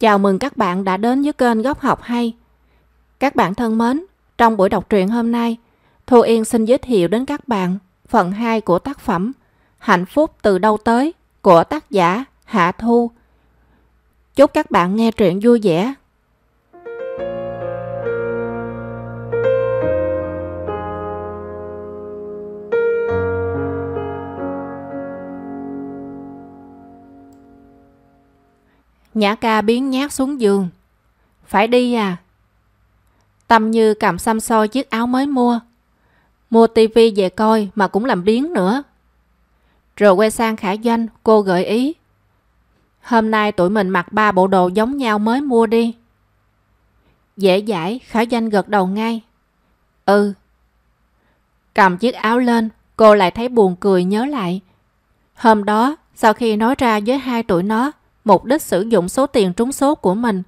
Chào mừng các bạn đã đến với kênh Góc Học Hay. Các bạn thân mến, trong buổi đọc truyện hôm nay, Thu Yên xin giới thiệu đến các bạn phần 2 của tác phẩm Hạnh phúc từ đâu tới của tác giả Hạ Thu. Chúc các bạn nghe truyện vui vẻ. Nhã ca biến nhát xuống giường. Phải đi à? Tâm như cầm xăm soi chiếc áo mới mua. Mua tivi về coi mà cũng làm biến nữa. Rồi quay sang Khả Doanh, cô gợi ý. Hôm nay tụi mình mặc ba bộ đồ giống nhau mới mua đi. Dễ dãi, Khả Doanh gật đầu ngay. Ừ. Cầm chiếc áo lên, cô lại thấy buồn cười nhớ lại. Hôm đó, sau khi nói ra với hai tụi nó, mục đích sử dụng số tiền trúng số của mình.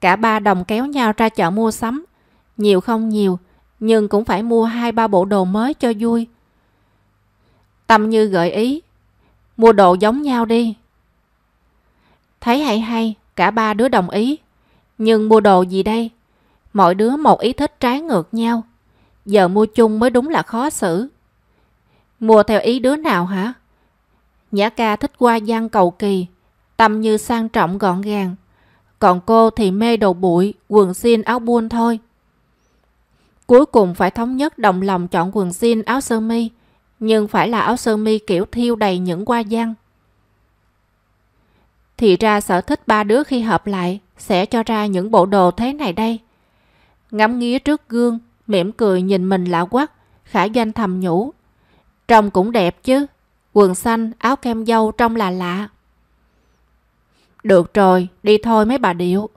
Cả ba đồng kéo nhau ra chợ mua sắm. Nhiều không nhiều, nhưng cũng phải mua hai ba bộ đồ mới cho vui. Tâm Như gợi ý, mua đồ giống nhau đi. Thấy hay hay, cả ba đứa đồng ý. Nhưng mua đồ gì đây? Mọi đứa một ý thích trái ngược nhau. Giờ mua chung mới đúng là khó xử. Mua theo ý đứa nào hả? Nhã ca thích qua văn cầu kỳ, Tâm như sang trọng gọn gàng. Còn cô thì mê đồ bụi, quần jean áo buôn thôi. Cuối cùng phải thống nhất đồng lòng chọn quần jean áo sơ mi, nhưng phải là áo sơ mi kiểu thiêu đầy những qua văn. Thì ra sở thích ba đứa khi hợp lại sẽ cho ra những bộ đồ thế này đây. Ngắm nghía trước gương, mỉm cười nhìn mình lạ quắc, khả doanh thầm nhủ. Trông cũng đẹp chứ, quần xanh, áo kem dâu trông là lạ. Được rồi, đi thôi mấy bà điệu.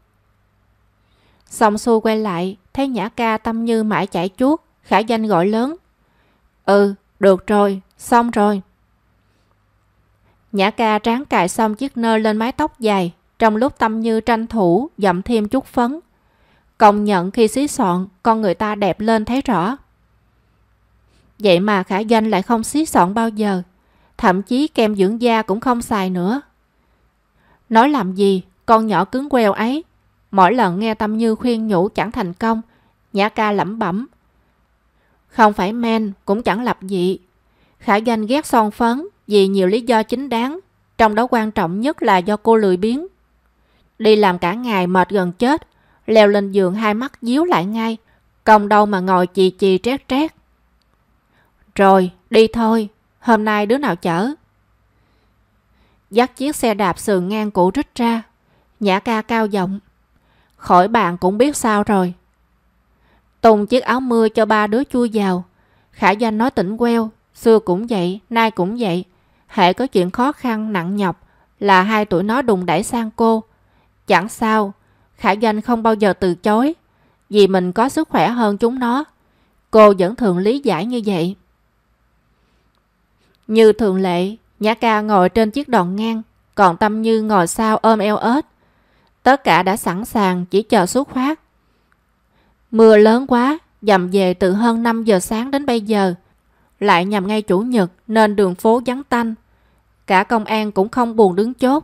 Xong xuôi quay lại, thấy Nhã ca tâm như mãi chạy chuốt, khả danh gọi lớn. Ừ, được rồi, xong rồi. Nhã ca tráng cài xong chiếc nơ lên mái tóc dài, trong lúc tâm như tranh thủ dặm thêm chút phấn. Công nhận khi xí soạn, con người ta đẹp lên thấy rõ. Vậy mà khả danh lại không xí soạn bao giờ. Thậm chí kem dưỡng da cũng không xài nữa. Nói làm gì, con nhỏ cứng queo ấy. Mỗi lần nghe Tâm Như khuyên nhủ chẳng thành công, Nhã ca lẩm bẩm. Không phải men, cũng chẳng lập dị. Khả danh ghét son phấn vì nhiều lý do chính đáng, trong đó quan trọng nhất là do cô lười biếng. Đi làm cả ngày mệt gần chết, leo lên giường hai mắt díu lại ngay, công đâu mà ngồi chì chì trét trét. Rồi, đi thôi, hôm nay đứa nào chở? Dắt chiếc xe đạp sườn ngang cũ rít ra. Nhã ca cao giọng. Khỏi bạn cũng biết sao rồi. Tùng chiếc áo mưa cho ba đứa chui vào. Khả doanh nói tỉnh queo. Xưa cũng vậy, nay cũng vậy. Hệ có chuyện khó khăn, nặng nhọc là hai tuổi nó đùng đẩy sang cô. Chẳng sao, Khả doanh không bao giờ từ chối. Vì mình có sức khỏe hơn chúng nó. Cô vẫn thường lý giải như vậy. Như thường lệ, Nhã ca ngồi trên chiếc đòn ngang, còn Tâm Như ngồi sau ôm eo ếch. Tất cả đã sẵn sàng, chỉ chờ xuất phát. Mưa lớn quá, dầm về từ hơn 5 giờ sáng đến bây giờ. Lại nhằm ngay chủ nhật nên đường phố vắng tanh. Cả công an cũng không buồn đứng chốt.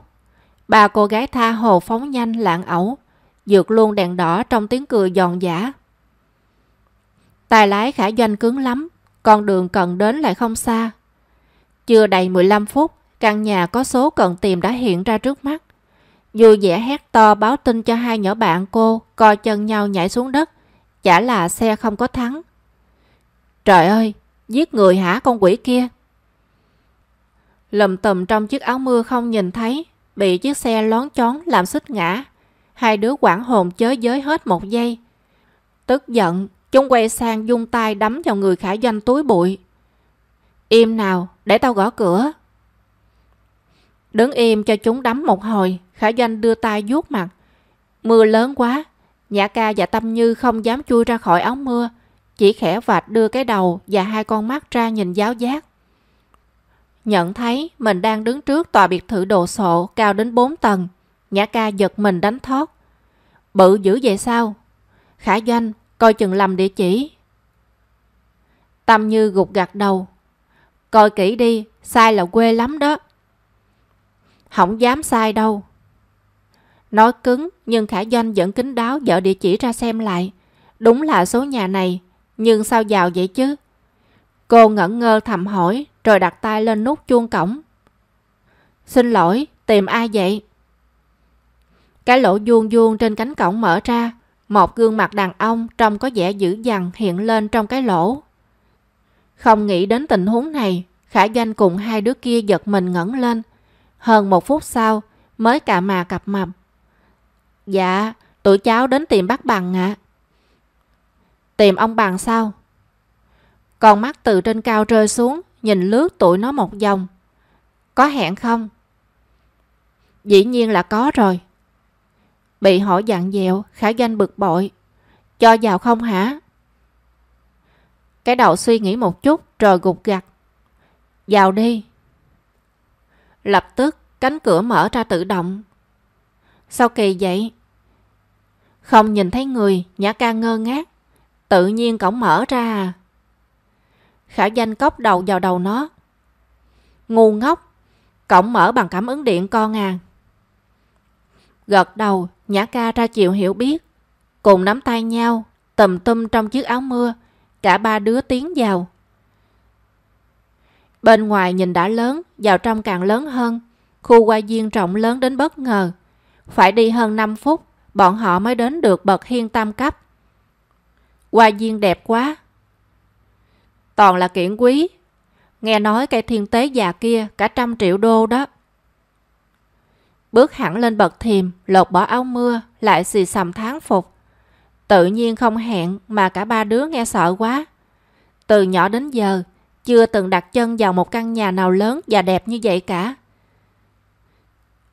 Ba cô gái tha hồ phóng nhanh lạng ẩu, dược luôn đèn đỏ trong tiếng cười giòn giả. Tài lái khả doanh cứng lắm, con đường cần đến lại không xa. Chưa đầy 15 phút, căn nhà có số cần tìm đã hiện ra trước mắt. Vui vẻ hét to báo tin cho hai nhỏ bạn cô, coi chân nhau nhảy xuống đất. Chả là xe không có thắng. Trời ơi, giết người hả con quỷ kia? Lầm tầm trong chiếc áo mưa không nhìn thấy, bị chiếc xe lón chón làm xích ngã. Hai đứa quảng hồn chớ giới hết một giây. Tức giận, chúng quay sang dung tay đấm vào người khả doanh túi bụi. Im nào, để tao gõ cửa. Đứng im cho chúng đấm một hồi, Khả Doanh đưa tay vuốt mặt. Mưa lớn quá, Nhã ca và Tâm Như không dám chui ra khỏi áo mưa, chỉ khẽ vạch đưa cái đầu và hai con mắt ra nhìn giáo giác. Nhận thấy mình đang đứng trước tòa biệt thự đồ sộ cao đến 4 tầng, Nhã ca giật mình đánh thoát. Bự dữ vậy sao? Khả Doanh, coi chừng lầm địa chỉ. Tâm Như gục gạt đầu, Coi kỹ đi, sai là quê lắm đó. Không dám sai đâu. Nói cứng nhưng Khả Doanh vẫn kính đáo dở địa chỉ ra xem lại. Đúng là số nhà này, nhưng sao giàu vậy chứ? Cô ngẩn ngơ thầm hỏi rồi đặt tay lên nút chuông cổng. Xin lỗi, tìm ai vậy? Cái lỗ vuông vuông trên cánh cổng mở ra, một gương mặt đàn ông trông có vẻ dữ dằn hiện lên trong cái lỗ. Không nghĩ đến tình huống này, Khả Doanh cùng hai đứa kia giật mình ngẩng lên. Hơn một phút sau, mới cà mà cặp mập. Dạ, tụi cháu đến tìm bác Bằng ạ. Tìm ông Bằng sao? Con mắt từ trên cao rơi xuống, nhìn lướt tụi nó một vòng. Có hẹn không? Dĩ nhiên là có rồi. Bị hỏi dặn dẹo, khả danh bực bội. Cho vào không hả? Cái đầu suy nghĩ một chút rồi gục gặt. Vào đi. Lập tức cánh cửa mở ra tự động. Sao kỳ vậy? Không nhìn thấy người, Nhã ca ngơ ngác. Tự nhiên cổng mở ra à? Khả danh cốc đầu vào đầu nó. Ngu ngốc, cổng mở bằng cảm ứng điện con à. Gật đầu, Nhã ca ra chịu hiểu biết. Cùng nắm tay nhau, tùm tum trong chiếc áo mưa. Cả ba đứa tiến vào. Bên ngoài nhìn đã lớn, vào trong càng lớn hơn. Khu hoa viên rộng lớn đến bất ngờ. Phải đi hơn 5 phút, bọn họ mới đến được bậc hiên tam cấp. Hoa viên đẹp quá. Toàn là kiển quý. Nghe nói cây thiên tế già kia cả trăm triệu đô đó. Bước hẳn lên bậc thềm, lột bỏ áo mưa, lại xì xầm tháng phục. Tự nhiên không hẹn mà cả ba đứa nghe sợ quá. Từ nhỏ đến giờ, chưa từng đặt chân vào một căn nhà nào lớn và đẹp như vậy cả.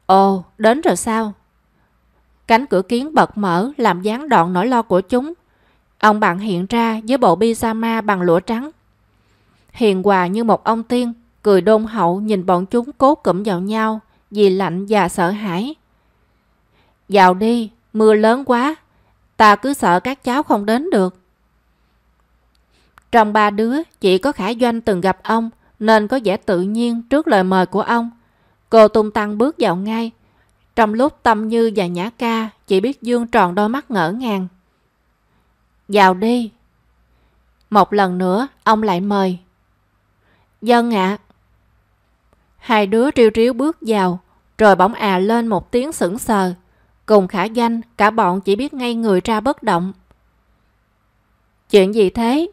Ồ, đến rồi sao? Cánh cửa kiến bật mở làm gián đoạn nỗi lo của chúng. Ông bạn hiện ra với bộ pyjama bằng lụa trắng. Hiền hòa như một ông tiên, cười đôn hậu nhìn bọn chúng cố cụm vào nhau vì lạnh và sợ hãi. Vào đi, mưa lớn quá, ta cứ sợ các cháu không đến được. Trong ba đứa, chỉ có Khả Doanh từng gặp ông nên có vẻ tự nhiên trước lời mời của ông. Cô tung tăng bước vào ngay. Trong lúc Tâm Như và Nhã Ca chỉ biết dương tròn đôi mắt ngỡ ngàng. Vào đi. Một lần nữa, ông lại mời. Dân ạ. Hai đứa triêu riếu bước vào, rồi bỗng à lên một tiếng sững sờ. Cùng khả danh, cả bọn chỉ biết ngay người ra bất động. Chuyện gì thế?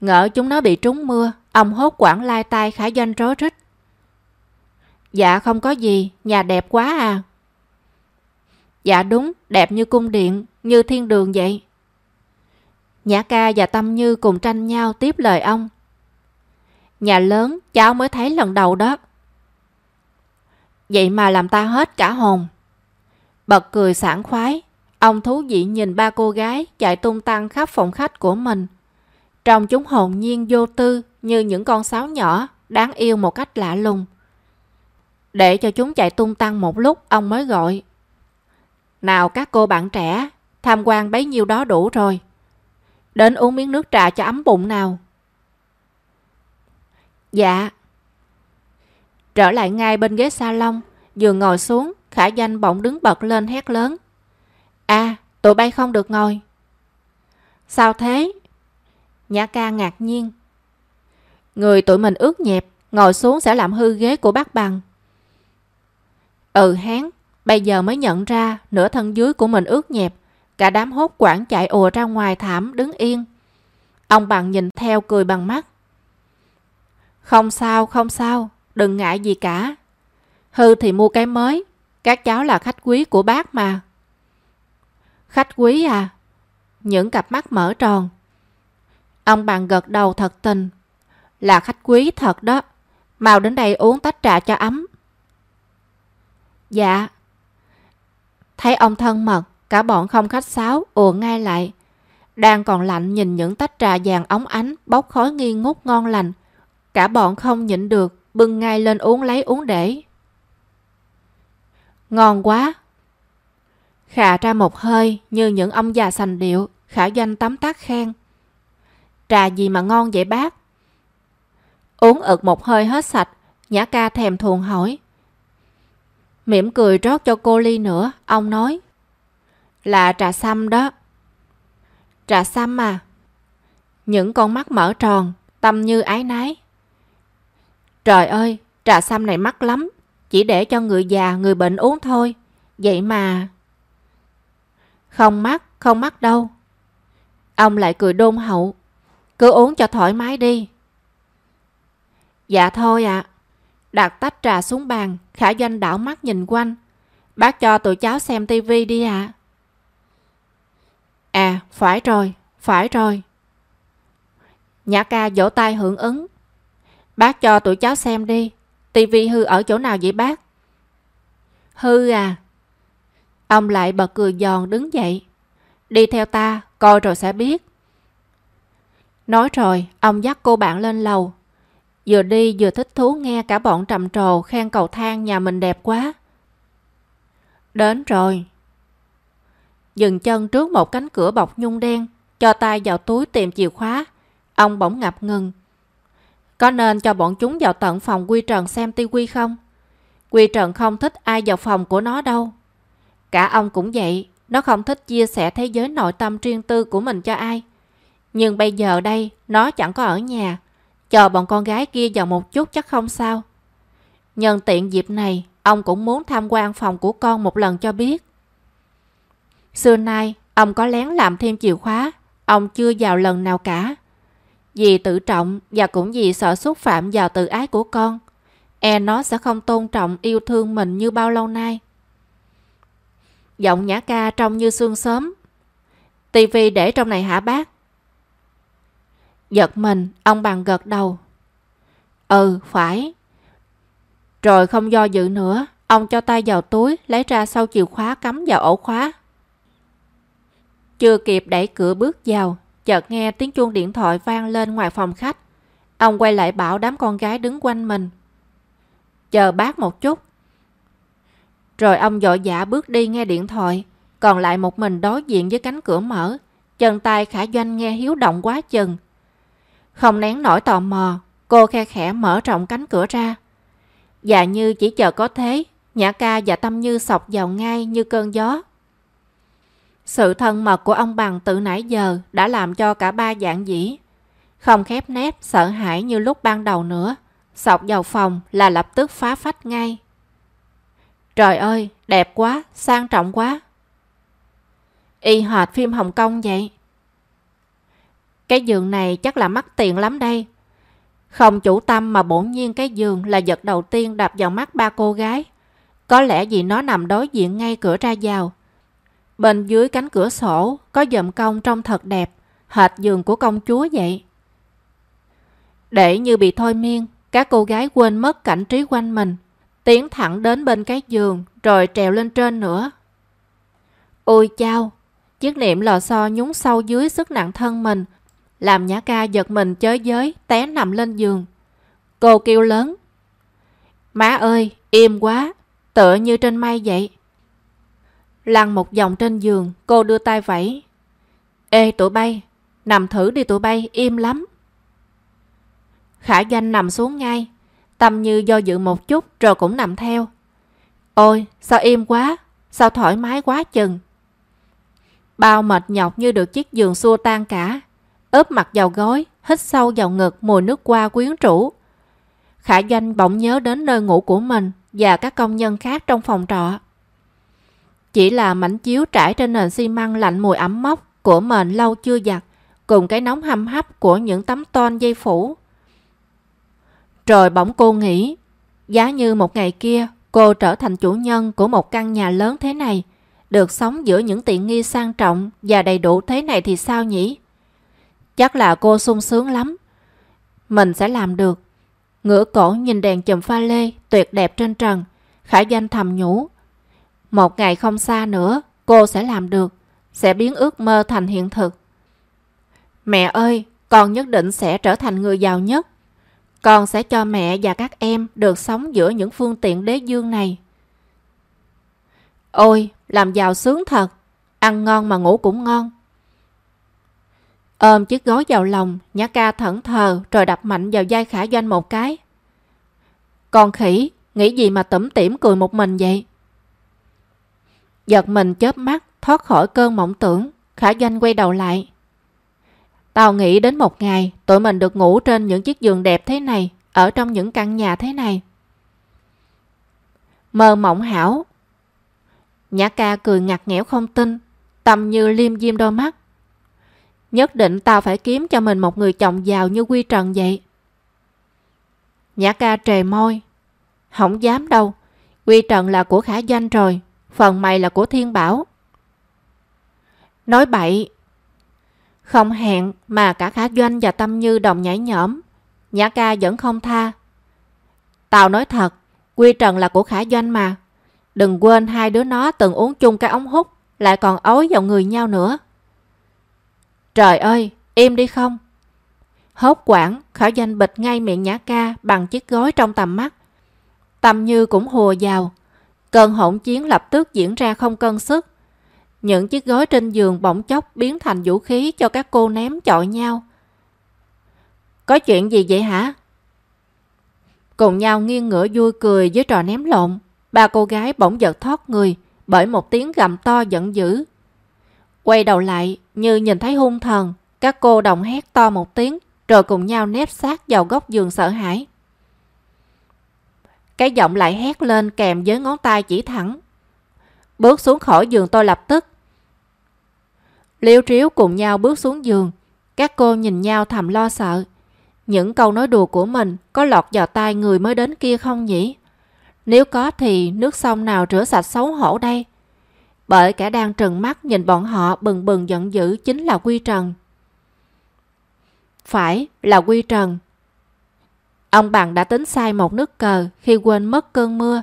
Ngỡ chúng nó bị trúng mưa, ông hốt quảng lai tay khả danh rối rít. Dạ không có gì, nhà đẹp quá à. Dạ đúng, đẹp như cung điện, như thiên đường vậy. Nhã ca và Tâm Như cùng tranh nhau tiếp lời ông. Nhà lớn, cháu mới thấy lần đầu đó. Vậy mà làm ta hết cả hồn. Bật cười sảng khoái, ông thú vị nhìn ba cô gái chạy tung tăng khắp phòng khách của mình. Trong chúng hồn nhiên vô tư như những con sáo nhỏ, đáng yêu một cách lạ lùng. Để cho chúng chạy tung tăng một lúc, ông mới gọi. Nào các cô bạn trẻ, tham quan bấy nhiêu đó đủ rồi. Đến uống miếng nước trà cho ấm bụng nào. Dạ. Trở lại ngay bên ghế salon, vừa ngồi xuống, khả danh bỗng đứng bật lên hét lớn. À, tụi bay không được ngồi. Sao thế? Nhã ca ngạc nhiên. Người tụi mình ướt nhẹp, ngồi xuống sẽ làm hư ghế của bác bằng. Ừ hán, bây giờ mới nhận ra nửa thân dưới của mình ướt nhẹp. Cả đám hốt quảng chạy ùa ra ngoài thảm đứng yên. Ông bằng nhìn theo cười bằng mắt. Không sao, không sao, đừng ngại gì cả. Hư thì mua cái mới, các cháu là khách quý của bác mà. Khách quý à? Những cặp mắt mở tròn. Ông bạn gật đầu thật tình. Là khách quý thật đó. Mau đến đây uống tách trà cho ấm. Dạ. Thấy ông thân mật, cả bọn không khách sáo, ùa ngay lại. Đang còn lạnh nhìn những tách trà vàng ống ánh, bốc khói nghi ngút ngon lành. Cả bọn không nhịn được, bưng ngay lên uống lấy uống để. Ngon quá! Khà ra một hơi như những ông già sành điệu, khả doanh tấm tác khen. Trà gì mà ngon vậy bác? Uống ực một hơi hết sạch, Nhã ca thèm thuồng hỏi. Mỉm cười rót cho cô ly nữa, ông nói. Là trà xăm đó. Trà xăm à? Những con mắt mở tròn, tâm như ái nái. Trời ơi, trà xăm này mắc lắm, chỉ để cho người già, người bệnh uống thôi. Vậy mà... Không mắc, không mắc đâu. Ông lại cười đôn hậu. Cứ uống cho thoải mái đi. Dạ thôi ạ. À. Đặt tách trà xuống bàn, Khả Doanh đảo mắt nhìn quanh. Bác cho tụi cháu xem tivi đi ạ. À. à, phải rồi, phải rồi. Nhã ca vỗ tay hưởng ứng. Bác cho tụi cháu xem đi tivi hư ở chỗ nào vậy bác? Hư à? Ông lại bật cười giòn đứng dậy. Đi theo ta, coi rồi sẽ biết. Nói rồi, ông dắt cô bạn lên lầu. Vừa đi vừa thích thú nghe cả bọn trầm trồ khen cầu thang nhà mình đẹp quá. Đến rồi. Dừng chân trước một cánh cửa bọc nhung đen, cho tay vào túi tìm chìa khóa. Ông bỗng ngập ngừng. Có nên cho bọn chúng vào tận phòng Quy Trần xem tivi không? Quy Trần không thích ai vào phòng của nó đâu. Cả ông cũng vậy, nó không thích chia sẻ thế giới nội tâm riêng tư của mình cho ai. Nhưng bây giờ đây, nó chẳng có ở nhà. Chờ bọn con gái kia vào một chút chắc không sao. Nhân tiện dịp này, ông cũng muốn tham quan phòng của con một lần cho biết. Xưa nay, ông có lén làm thêm chìa khóa, ông chưa vào lần nào cả. Vì tự trọng và cũng vì sợ xúc phạm vào tự ái của con, e nó sẽ không tôn trọng yêu thương mình như bao lâu nay. Giọng nhã ca trông như sương sớm. Tivi để trong này hả bác? Giật mình, ông bằng gật đầu. Ừ, phải. Rồi không do dự nữa, ông cho tay vào túi, lấy ra sau chìa khóa cắm vào ổ khóa. Chưa kịp đẩy cửa bước vào, chợt nghe tiếng chuông điện thoại vang lên ngoài phòng khách. Ông quay lại bảo đám con gái đứng quanh mình. Chờ bác một chút. Rồi ông dội dã bước đi nghe điện thoại, còn lại một mình đối diện với cánh cửa mở. Chân tay khả doanh nghe hiếu động quá chừng. Không nén nổi tò mò, cô khe khẽ mở rộng cánh cửa ra. Dạ như chỉ chờ có thế, Nhã ca và Tâm Như sọc vào ngay như cơn gió. Sự thân mật của ông bằng từ nãy giờ đã làm cho cả ba dạng dĩ. Không khép nép, sợ hãi như lúc ban đầu nữa. Sọc vào phòng là lập tức phá phách ngay. Trời ơi, đẹp quá, sang trọng quá. Y hệt phim Hồng Kông vậy. Cái giường này chắc là mắc tiền lắm đây. Không chủ tâm mà bổn nhiên cái giường là vật đầu tiên đập vào mắt ba cô gái. Có lẽ vì nó nằm đối diện ngay cửa ra vào. Bên dưới cánh cửa sổ có dầm cong trông thật đẹp, hệt giường của công chúa vậy. Để như bị thôi miên, các cô gái quên mất cảnh trí quanh mình, tiến thẳng đến bên cái giường rồi trèo lên trên nữa. Ôi chao, chiếc niệm lò xo nhúng sâu dưới sức nặng thân mình, làm nhã ca giật mình chới giới, té nằm lên giường. Cô kêu lớn. Má ơi, im quá, tựa như trên mây vậy. Lăn một vòng trên giường, cô đưa tay vẫy. Ê tụi bay, nằm thử đi tụi bay, im lắm. Khả danh nằm xuống ngay, tâm như do dự một chút rồi cũng nằm theo. Ôi, sao im quá, sao thoải mái quá chừng. Bao mệt nhọc như được chiếc giường xua tan cả, ướp mặt vào gối, hít sâu vào ngực mùi nước qua quyến rũ. Khả Danh bỗng nhớ đến nơi ngủ của mình và các công nhân khác trong phòng trọ. Chỉ là mảnh chiếu trải trên nền xi măng lạnh mùi ẩm mốc của mền lâu chưa giặt, cùng cái nóng hâm hấp của những tấm ton dây phủ. Rồi bỗng cô nghĩ, giá như một ngày kia cô trở thành chủ nhân của một căn nhà lớn thế này, được sống giữa những tiện nghi sang trọng và đầy đủ thế này thì sao nhỉ? Chắc là cô sung sướng lắm. Mình sẽ làm được. Ngửa cổ nhìn đèn chùm pha lê tuyệt đẹp trên trần. Khải Danh thầm nhủ. Một ngày không xa nữa, cô sẽ làm được. Sẽ biến ước mơ thành hiện thực. Mẹ ơi, con nhất định sẽ trở thành người giàu nhất. Con sẽ cho mẹ và các em được sống giữa những phương tiện đế dương này. Ôi, làm giàu sướng thật. Ăn ngon mà ngủ cũng ngon. Ôm chiếc gối vào lòng, nhã ca thẫn thờ rồi đập mạnh vào vai khả doanh một cái. Con khỉ, nghĩ gì mà tẩm tỉm cười một mình vậy? Giật mình chớp mắt, thoát khỏi cơn mộng tưởng, Khả Doanh quay đầu lại. Tao nghĩ đến một ngày tụi mình được ngủ trên những chiếc giường đẹp thế này, ở trong những căn nhà thế này. Mơ mộng hảo. Nhã ca cười ngặt nghẽo không tin, tầm như liêm diêm đôi mắt. Nhất định tao phải kiếm cho mình một người chồng giàu như Quy Trần vậy. Nhã ca trề môi. Không dám đâu, Quy Trần là của Khả Doanh rồi, phần mày là của Thiên Bảo. Nói bậy. Không hẹn mà cả Khả Doanh và Tâm Như đồng nhảy nhõm. Nhã ca vẫn không tha. Tao nói thật, Quy Trần là của Khả Doanh mà. Đừng quên hai đứa nó từng uống chung cái ống hút, lại còn ối vào người nhau nữa. Trời ơi, im đi không? Hốt quảng, Khả Doanh bịch ngay miệng Nhã ca bằng chiếc gối trong tầm mắt. Tâm Như cũng hùa vào. Cơn hỗn chiến lập tức diễn ra không cân sức. Những chiếc gối trên giường bỗng chốc biến thành vũ khí cho các cô ném chọi nhau. Có chuyện gì vậy hả? Cùng nhau nghiêng ngửa vui cười với trò ném lộn. Ba cô gái bỗng giật thoát người bởi một tiếng gầm to giận dữ. Quay đầu lại, như nhìn thấy hung thần. Các cô đồng hét to một tiếng, rồi cùng nhau nép sát vào góc giường sợ hãi. Cái giọng lại hét lên kèm với ngón tay chỉ thẳng. Bước xuống khỏi giường tôi lập tức. Liêu triếu cùng nhau bước xuống giường. Các cô nhìn nhau thầm lo sợ. Những câu nói đùa của mình có lọt vào tai người mới đến kia không nhỉ? Nếu có thì nước sông nào rửa sạch xấu hổ đây? Bởi cả đang trừng mắt nhìn bọn họ bừng bừng giận dữ chính là Quy Trần. Phải, là Quy Trần. Ông Bằng đã tính sai một nước cờ khi quên mất cơn mưa.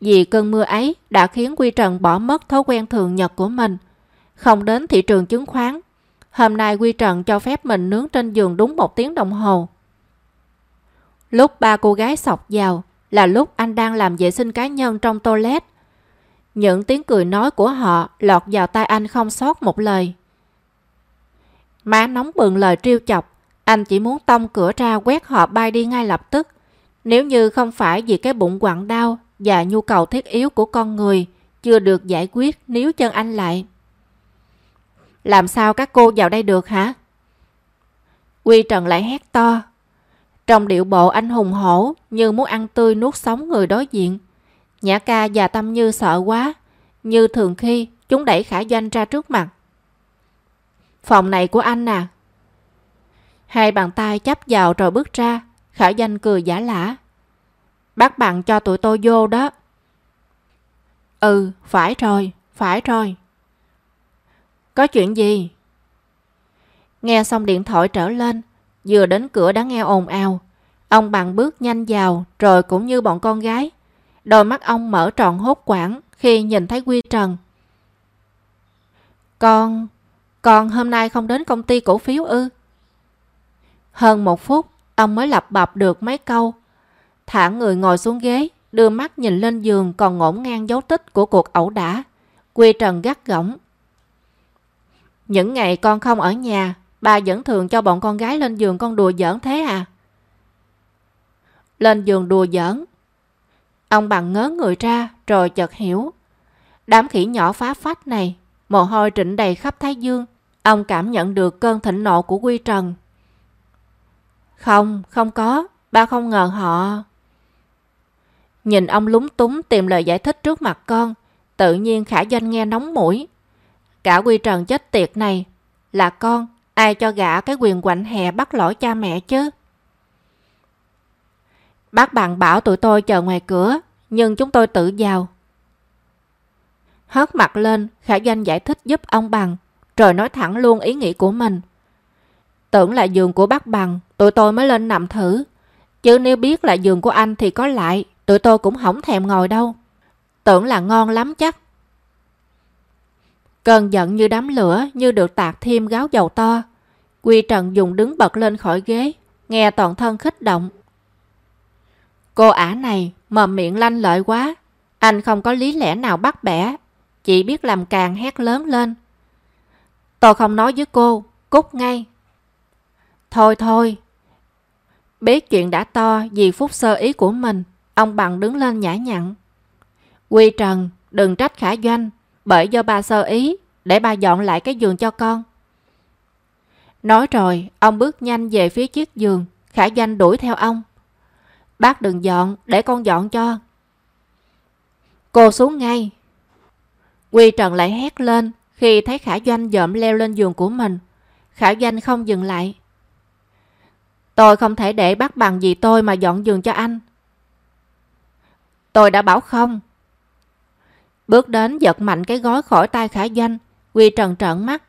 Vì cơn mưa ấy đã khiến Quy Trần bỏ mất thói quen thường nhật của mình, không đến thị trường chứng khoán. Hôm nay Quy Trần cho phép mình nướng trên giường đúng một tiếng đồng hồ. Lúc ba cô gái sọc vào là lúc anh đang làm vệ sinh cá nhân trong toilet. Những tiếng cười nói của họ lọt vào tai anh không sót một lời. Má nóng bừng lời trêu chọc, anh chỉ muốn tông cửa ra quét họ bay đi ngay lập tức. Nếu như không phải vì cái bụng quặn đau và nhu cầu thiết yếu của con người, chưa được giải quyết níu chân anh lại. Làm sao các cô vào đây được hả? Quy Trần lại hét to. Trong điệu bộ anh hùng hổ như muốn ăn tươi nuốt sống người đối diện. Nhã ca và Tâm Như sợ quá. Như thường khi chúng đẩy Khả Doanh ra trước mặt. Phòng này của anh à? Hai bàn tay chấp vào rồi bước ra. Khả danh cười giả lả. Bác bạn cho tụi tôi vô đó. Ừ, phải rồi, phải rồi. Có chuyện gì? Nghe xong điện thoại trở lên, vừa đến cửa đã nghe ồn ào. Ông bằng bước nhanh vào, rồi cũng như bọn con gái. Đôi mắt ông mở tròn hốt quảng khi nhìn thấy Quy Trần. Con, con hôm nay không đến công ty cổ phiếu ư? Hơn một phút, ông mới lập bập được mấy câu. Thả người ngồi xuống ghế, đưa mắt nhìn lên giường còn ngổn ngang dấu tích của cuộc ẩu đả. Quy Trần gắt gỏng. Những ngày con không ở nhà, bà vẫn thường cho bọn con gái lên giường con đùa giỡn thế à? Lên giường đùa giỡn. Ông bằng ngớ người ra rồi chợt hiểu. Đám khỉ nhỏ phá phách này, mồ hôi trịnh đầy khắp thái dương. Ông cảm nhận được cơn thịnh nộ của Quy Trần. Không, không có, ba không ngờ họ... Nhìn ông lúng túng tìm lời giải thích trước mặt con, tự nhiên Khả Doanh nghe nóng mũi. Cả quy trần chết tiệt này là con, ai cho gã cái quyền quạnh hè bắt lỗi cha mẹ chứ? Bác bạn bảo tụi tôi chờ ngoài cửa, nhưng chúng tôi tự vào. Hớt mặt lên, Khả Doanh giải thích giúp ông bằng, rồi nói thẳng luôn ý nghĩ của mình. Tưởng là giường của bác bằng, tụi tôi mới lên nằm thử. Chứ nếu biết là giường của anh thì có lại, tụi tôi cũng không thèm ngồi đâu. Tưởng là ngon lắm chắc. Cơn giận như đám lửa, như được tạc thêm gáo dầu to. Quy Trần dùng đứng bật lên khỏi ghế, nghe toàn thân khích động. Cô ả này, mầm miệng lanh lợi quá. Anh không có lý lẽ nào bắt bẻ, chỉ biết làm càng hét lớn lên. Tôi không nói với cô, cút ngay. Thôi thôi. Biết chuyện đã to vì phút sơ ý của mình, ông bằng đứng lên nhã nhặn. Quy Trần, đừng trách khả doanh, bởi do ba sơ ý, để ba dọn lại cái giường cho con. Nói rồi, ông bước nhanh về phía chiếc giường, Khả Doanh đuổi theo ông. Bác đừng dọn, để con dọn cho. Cô xuống ngay. Quy Trần lại hét lên khi thấy Khả Doanh dợm leo lên giường của mình. Khả Doanh không dừng lại. Tôi không thể để bác bằng gì tôi mà dọn giường cho anh. Tôi đã bảo không. Bước đến giật mạnh cái gói khỏi tay Khả Doanh. Quy Trần trợn mắt.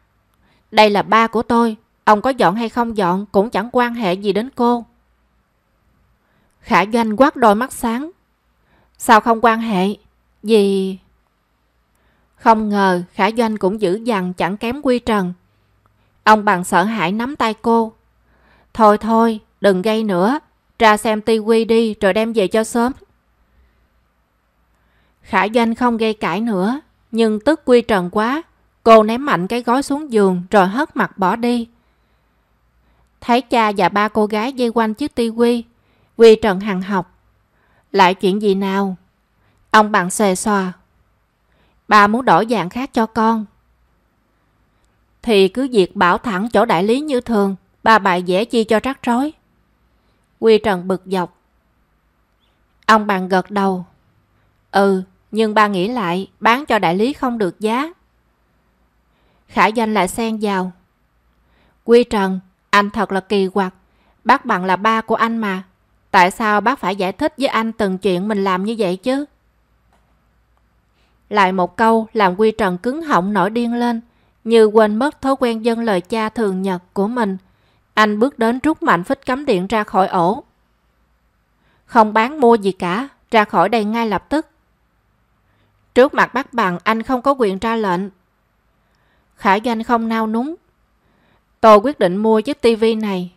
Đây là ba của tôi. Ông có dọn hay không dọn cũng chẳng quan hệ gì đến cô. Khả Doanh quát đôi mắt sáng. Sao không quan hệ? Vì... Không ngờ Khả Doanh cũng giữ dằn chẳng kém Quy Trần. Ông bằng sợ hãi nắm tay cô. Thôi thôi, đừng gây nữa. Ra xem tivi đi rồi đem về cho sớm. Khả Doanh không gây cãi nữa, nhưng tức Quy Trần quá. Cô ném mạnh cái gói xuống giường rồi hất mặt bỏ đi. Thấy cha và ba cô gái dây quanh chiếc tivi, Quy Trần hằng học. Lại chuyện gì nào? Ông bằng xề xòa. Ba muốn đổi dạng khác cho con. Thì cứ việc bảo thẳng chỗ đại lý như thường, bà bại dễ chi cho rắc rối. Quy Trần bực dọc. Ông bằng gật đầu. Ừ, nhưng ba nghĩ lại, bán cho đại lý không được giá. Khả danh lại xen vào. Quy Trần, anh thật là kỳ quặc. Bác bằng là ba của anh mà. Tại sao bác phải giải thích với anh từng chuyện mình làm như vậy chứ? Lại một câu làm Quy Trần cứng họng nổi điên lên, như quên mất thói quen dân lời cha thường nhật của mình. Anh bước đến rút mạnh phích cắm điện ra khỏi ổ. Không bán mua gì cả, ra khỏi đây ngay lập tức. Trước mặt bác bằng anh không có quyền ra lệnh. Khả doanh không nao núng. Tôi quyết định mua chiếc tivi này.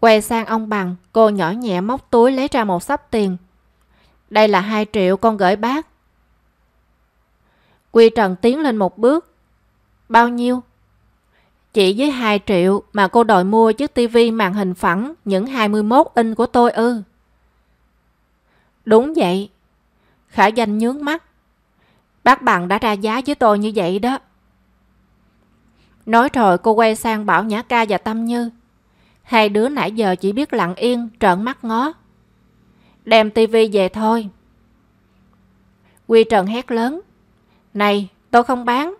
Quay sang ông bằng, cô nhỏ nhẹ móc túi lấy ra một sắp tiền. Đây là 2 triệu con gửi bác. Quy Trần tiến lên một bước. Bao nhiêu? Chỉ với 2 triệu mà cô đòi mua chiếc tivi màn hình phẳng những 21 inch của tôi ư. Đúng vậy. Khả danh nhướng mắt. Bác bằng đã ra giá với tôi như vậy đó. Nói rồi cô quay sang Bảo Nhã Ca và Tâm Như. Hai đứa nãy giờ chỉ biết lặng yên, trợn mắt ngó. Đem tivi về thôi. Quy Trần hét lớn. Này, tôi không bán.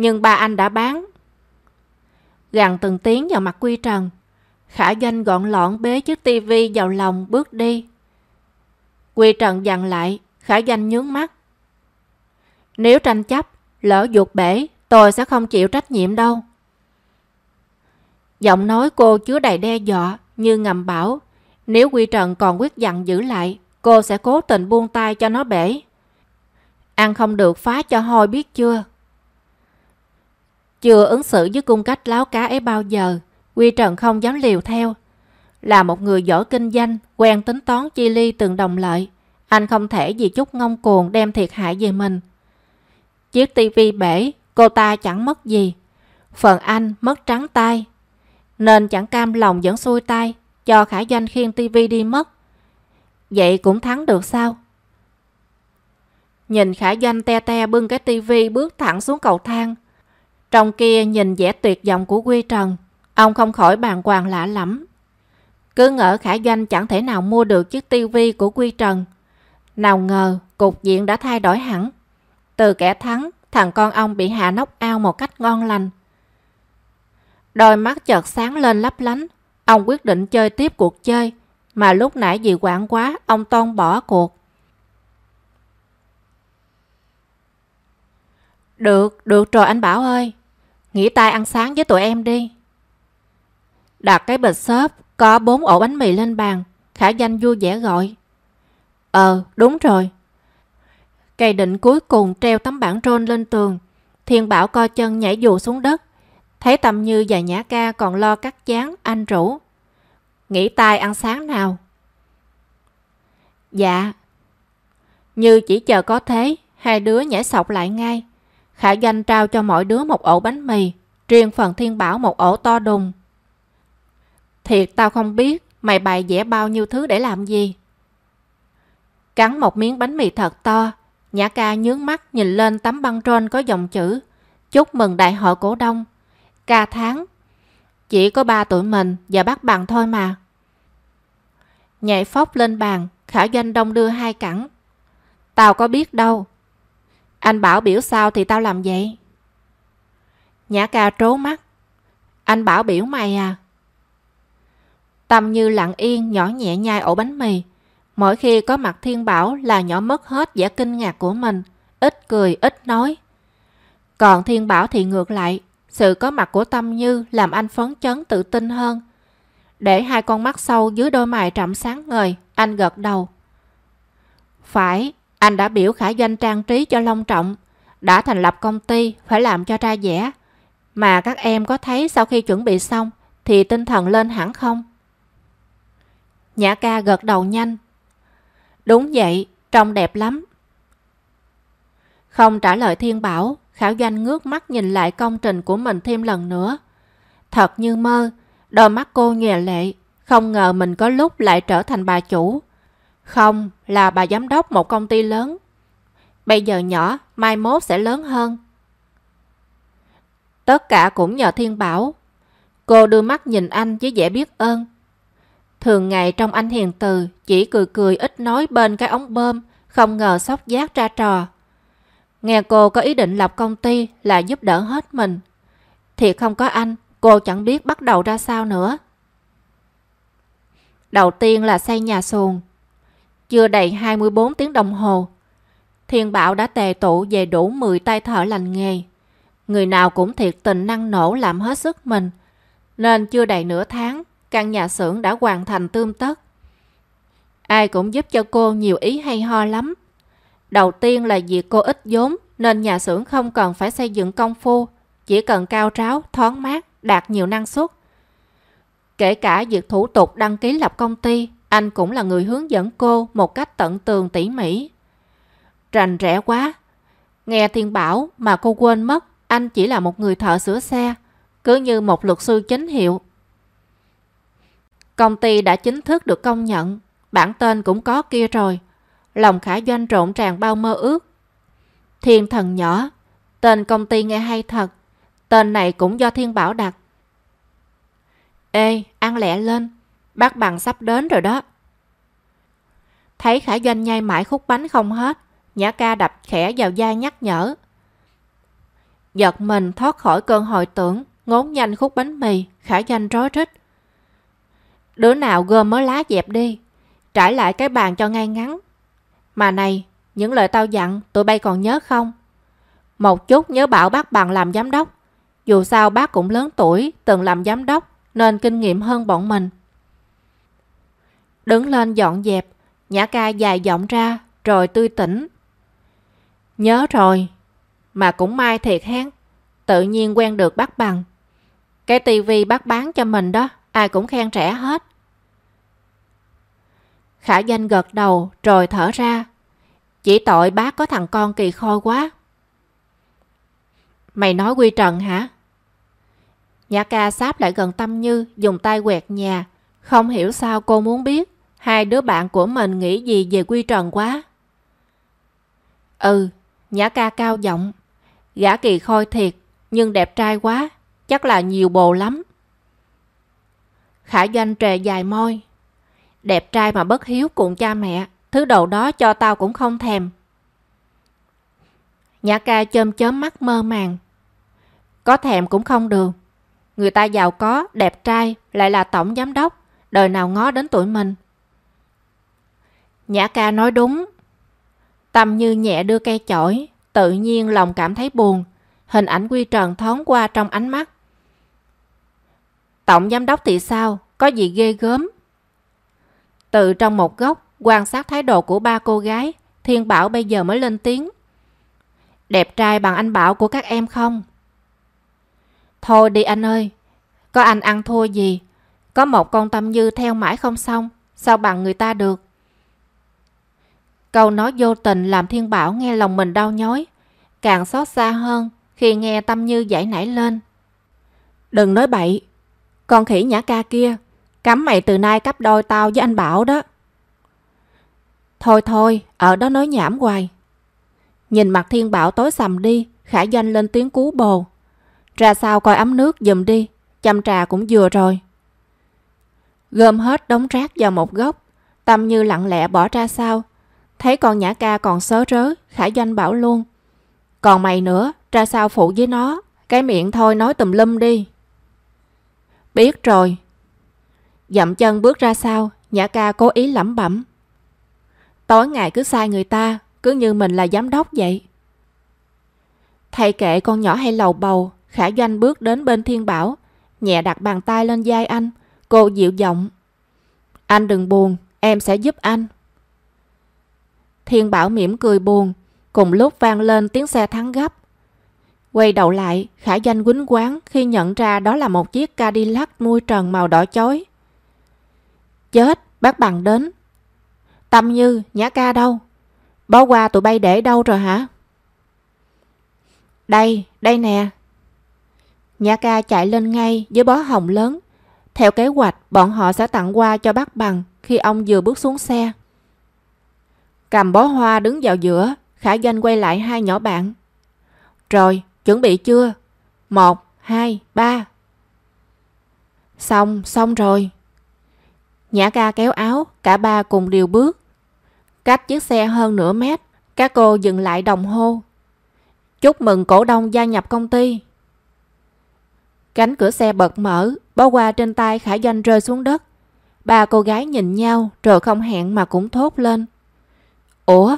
Nhưng ba anh đã bán. Gằn từng tiếng vào mặt Quy Trần. Khả Doanh gọn lọn bế chiếc tivi vào lòng bước đi. Quy Trần dặn lại, Khả Doanh nhướng mắt. Nếu tranh chấp, lỡ ruột bể, tôi sẽ không chịu trách nhiệm đâu. Giọng nói cô chứa đầy đe dọa như ngầm bảo nếu Quy Trần còn quyết dặn giữ lại cô sẽ cố tình buông tay cho nó bể. Ăn không được phá cho hôi biết chưa? Chưa ứng xử với cung cách láo cá ấy bao giờ Quy Trần không dám liều theo. Là một người giỏi kinh doanh quen tính toán chi ly từng đồng lợi anh không thể vì chút ngông cuồng đem thiệt hại về mình. Chiếc tivi bể, cô ta chẳng mất gì. Phần anh mất trắng tay nên chẳng cam lòng vẫn xuôi tay cho Khả Doanh khiêng tivi đi mất. Vậy cũng thắng được sao? Nhìn Khả Doanh te te bưng cái tivi bước thẳng xuống cầu thang. Trong kia nhìn vẻ tuyệt vọng của Quy Trần, ông không khỏi bàn hoàng lạ lắm. Cứ ngỡ Khả Doanh chẳng thể nào mua được chiếc tivi của Quy Trần. Nào ngờ cục diện đã thay đổi hẳn. Từ kẻ thắng, thằng con ông bị hạ nóc ao một cách ngon lành. Đôi mắt chợt sáng lên lấp lánh. Ông quyết định chơi tiếp cuộc chơi. Mà lúc nãy vì quảng quá, ông toan bỏ cuộc. Được, được rồi anh Bảo ơi. Nghỉ tay ăn sáng với tụi em đi. Đặt cái bịch xốp, có bốn ổ bánh mì lên bàn. Khả danh vui vẻ gọi. Ờ, đúng rồi. Cây định cuối cùng treo tấm bảng trôn lên tường. Thiên Bảo co chân nhảy dù xuống đất. Thấy Tâm Như và Nhã Ca còn lo cắt chán, anh rủ. Nghỉ tai ăn sáng nào. Dạ. Như chỉ chờ có thế, hai đứa nhảy sọc lại ngay. Khả danh trao cho mỗi đứa một ổ bánh mì, riêng phần thiên bảo một ổ to đùng. Thiệt tao không biết, mày bày vẽ bao nhiêu thứ để làm gì. Cắn một miếng bánh mì thật to, Nhã ca nhướng mắt nhìn lên tấm băng trôn có dòng chữ Chúc mừng đại hội cổ đông. Ca tháng. Chỉ có ba tuổi mình và bác bằng thôi mà. Nhảy phóc lên bàn, Khả Doanh đông đưa hai cẳng. Tao có biết đâu. Anh bảo biểu sao thì tao làm vậy. Nhã ca trố mắt. Anh bảo biểu mày à? Tâm như lặng yên nhỏ nhẹ nhai ổ bánh mì. Mỗi khi có mặt thiên bảo là nhỏ mất hết vẻ kinh ngạc của mình. Ít cười, ít nói. Còn thiên bảo thì ngược lại. Sự có mặt của Tâm Như làm anh phấn chấn tự tin hơn. Để hai con mắt sâu dưới đôi mày trậm sáng ngời, anh gật đầu. Phải, anh đã biểu khả doanh trang trí cho long trọng. Đã thành lập công ty, phải làm cho ra vẻ. Mà các em có thấy sau khi chuẩn bị xong, thì tinh thần lên hẳn không? Nhã ca gật đầu nhanh. Đúng vậy, trông đẹp lắm. Không trả lời thiên bảo, Khảo Doanh ngước mắt nhìn lại công trình của mình thêm lần nữa. Thật như mơ, đôi mắt cô nghè lệ, không ngờ mình có lúc lại trở thành bà chủ. Không, là bà giám đốc một công ty lớn. Bây giờ nhỏ, mai mốt sẽ lớn hơn. Tất cả cũng nhờ Thiên Bảo. Cô đưa mắt nhìn anh với vẻ biết ơn. Thường ngày trong anh hiền từ, chỉ cười cười ít nói bên cái ống bơm, không ngờ sóc giác ra trò. Nghe cô có ý định lập công ty là giúp đỡ hết mình. Thiệt không có anh, cô chẳng biết bắt đầu ra sao nữa. Đầu tiên là xây nhà xuồng. Chưa đầy 24 tiếng đồng hồ, Thiên Bảo đã tề tụ về đủ 10 tay thợ lành nghề. Người nào cũng thiệt tình năng nổ làm hết sức mình. Nên chưa đầy nửa tháng, căn nhà xưởng đã hoàn thành tươm tất. Ai cũng giúp cho cô nhiều ý hay ho lắm. Đầu tiên là vì cô ít vốn nên nhà xưởng không cần phải xây dựng công phu, chỉ cần cao ráo, thoáng mát, đạt nhiều năng suất. Kể cả việc thủ tục đăng ký lập công ty, anh cũng là người hướng dẫn cô một cách tận tường tỉ mỉ. Rành rẽ quá. Nghe Thiên Bảo mà cô quên mất anh chỉ là một người thợ sửa xe, cứ như một luật sư chính hiệu. Công ty đã chính thức được công nhận, bản tên cũng có kia rồi. Lòng khả doanh rộn ràng bao mơ ước. Thiên thần nhỏ, tên công ty nghe hay thật. Tên này cũng do Thiên Bảo đặt. Ê, ăn lẹ lên, bác bằng sắp đến rồi đó. Thấy Khả Doanh nhai mãi khúc bánh không hết, Nhã ca đập khẽ vào da nhắc nhở. Giật mình thoát khỏi cơn hồi tưởng, ngốn nhanh khúc bánh mì, Khả Doanh rối rít. Đứa nào gom mớ lá dẹp đi, trải lại cái bàn cho ngay ngắn. Mà này, những lời tao dặn tụi bay còn nhớ không? Một chút nhớ bảo bác bằng làm giám đốc. Dù sao bác cũng lớn tuổi, từng làm giám đốc, nên kinh nghiệm hơn bọn mình. Đứng lên dọn dẹp, Nhã ca dài giọng ra, rồi tươi tỉnh. Nhớ rồi, mà cũng may thiệt hén, tự nhiên quen được bác bằng. Cái tivi bác bán cho mình đó, ai cũng khen trẻ hết. Khả danh gật đầu rồi thở ra. Chỉ tội bác có thằng con kỳ khôi quá. Mày nói quy trần hả? Nhã ca sáp lại gần Tâm Như dùng tay quẹt nhà. Không hiểu sao cô muốn biết hai đứa bạn của mình nghĩ gì về quy trần quá. Ừ, Nhã ca cao giọng. Gã kỳ khôi thiệt, nhưng đẹp trai quá, chắc là nhiều bồ lắm. Khả doanh trề dài môi. Đẹp trai mà bất hiếu cùng cha mẹ, thứ đồ đó cho tao cũng không thèm. Nhã ca chôm chớm mắt mơ màng. Có thèm cũng không được. Người ta giàu có, đẹp trai, lại là tổng giám đốc, đời nào ngó đến tuổi mình. Nhã ca nói đúng. Tâm như nhẹ đưa cây chổi, tự nhiên lòng cảm thấy buồn. Hình ảnh Quy Trần thoáng qua trong ánh mắt. Tổng giám đốc thì sao? Có gì ghê gớm? Từ trong một góc, quan sát thái độ của ba cô gái, Thiên Bảo bây giờ mới lên tiếng. Đẹp trai bằng anh Bảo của các em không? Thôi đi anh ơi, có anh ăn thua gì? Có một con tâm như theo mãi không xong, sao bằng người ta được? Câu nói vô tình làm Thiên Bảo nghe lòng mình đau nhói, càng xót xa hơn khi nghe Tâm Như giải nảy lên. Đừng nói bậy, con khỉ nhã ca kia, cắm mày từ nay cấp đôi tao với anh Bảo đó. Thôi thôi, ở đó nói nhảm hoài. Nhìn mặt thiên bảo tối sầm đi, khả doanh lên tiếng cú bồ. Ra sao coi ấm nước dùm đi, chăm trà cũng vừa rồi. Gom hết đống rác vào một góc, tâm như lặng lẽ bỏ ra sau. Thấy con nhã ca còn sớ rớ, khả doanh bảo luôn. Còn mày nữa, ra sao phụ với nó, cái miệng thôi nói tùm lum đi. Biết rồi. Dậm chân bước ra sau, nhã ca cố ý lẩm bẩm. Tối ngày cứ sai người ta, cứ như mình là giám đốc vậy. Thầy kệ con nhỏ hay lầu bầu, khả doanh bước đến bên thiên bảo, nhẹ đặt bàn tay lên vai anh, cô dịu giọng. Anh đừng buồn, em sẽ giúp anh. Thiên bảo mỉm cười buồn, cùng lúc vang lên tiếng xe thắng gấp. Quay đầu lại, khả danh quýnh quán khi nhận ra đó là một chiếc Cadillac mui trần màu đỏ chói. Chết, bác bằng đến. Tâm Như, Nhã ca đâu? Bó qua tụi bay để đâu rồi hả? Đây, đây nè. Nhã ca chạy lên ngay với bó hồng lớn. Theo kế hoạch, bọn họ sẽ tặng qua cho bác bằng khi ông vừa bước xuống xe. Cầm bó hoa đứng vào giữa, Khả Doanh quay lại hai nhỏ bạn. Rồi, chuẩn bị chưa? Một, hai, ba. Xong, xong rồi. Nhã ca kéo áo, cả ba cùng điều bước. Cách chiếc xe hơn nửa mét, các cô dừng lại đồng hô. Chúc mừng cổ đông gia nhập công ty. Cánh cửa xe bật mở, bó quà trên tay Khả Doanh rơi xuống đất. Ba cô gái nhìn nhau rồi không hẹn mà cũng thốt lên. Ủa?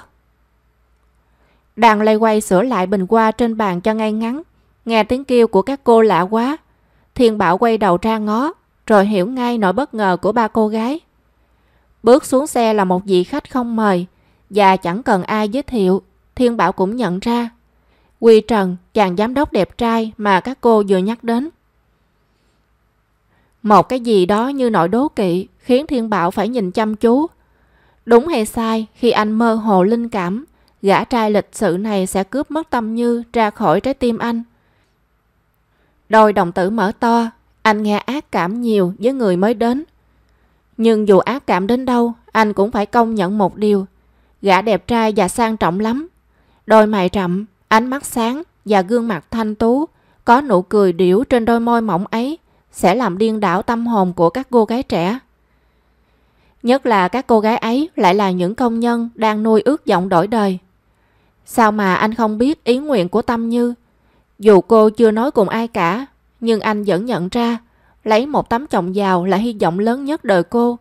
Đang lây quay sửa lại bình hoa trên bàn cho ngay ngắn. Nghe tiếng kêu của các cô lạ quá. Thiên Bảo quay đầu ra ngó, rồi hiểu ngay nỗi bất ngờ của ba cô gái. Bước xuống xe là một vị khách không mời, và chẳng cần ai giới thiệu, Thiên Bảo cũng nhận ra. Quy Trần, chàng giám đốc đẹp trai mà các cô vừa nhắc đến. Một cái gì đó như nỗi đố kỵ khiến Thiên Bảo phải nhìn chăm chú. Đúng hay sai khi anh mơ hồ linh cảm, gã trai lịch sự này sẽ cướp mất tâm như ra khỏi trái tim anh. Đôi đồng tử mở to, anh nghe ác cảm nhiều với người mới đến. Nhưng dù ác cảm đến đâu, anh cũng phải công nhận một điều. Gã đẹp trai và sang trọng lắm. Đôi mày rậm, ánh mắt sáng và gương mặt thanh tú, có nụ cười điểu trên đôi môi mỏng ấy, sẽ làm điên đảo tâm hồn của các cô gái trẻ. Nhất là các cô gái ấy lại là những công nhân đang nuôi ước vọng đổi đời. Sao mà anh không biết ý nguyện của Tâm Như? Dù cô chưa nói cùng ai cả, nhưng anh vẫn nhận ra lấy một tấm chồng giàu là hy vọng lớn nhất đời cô.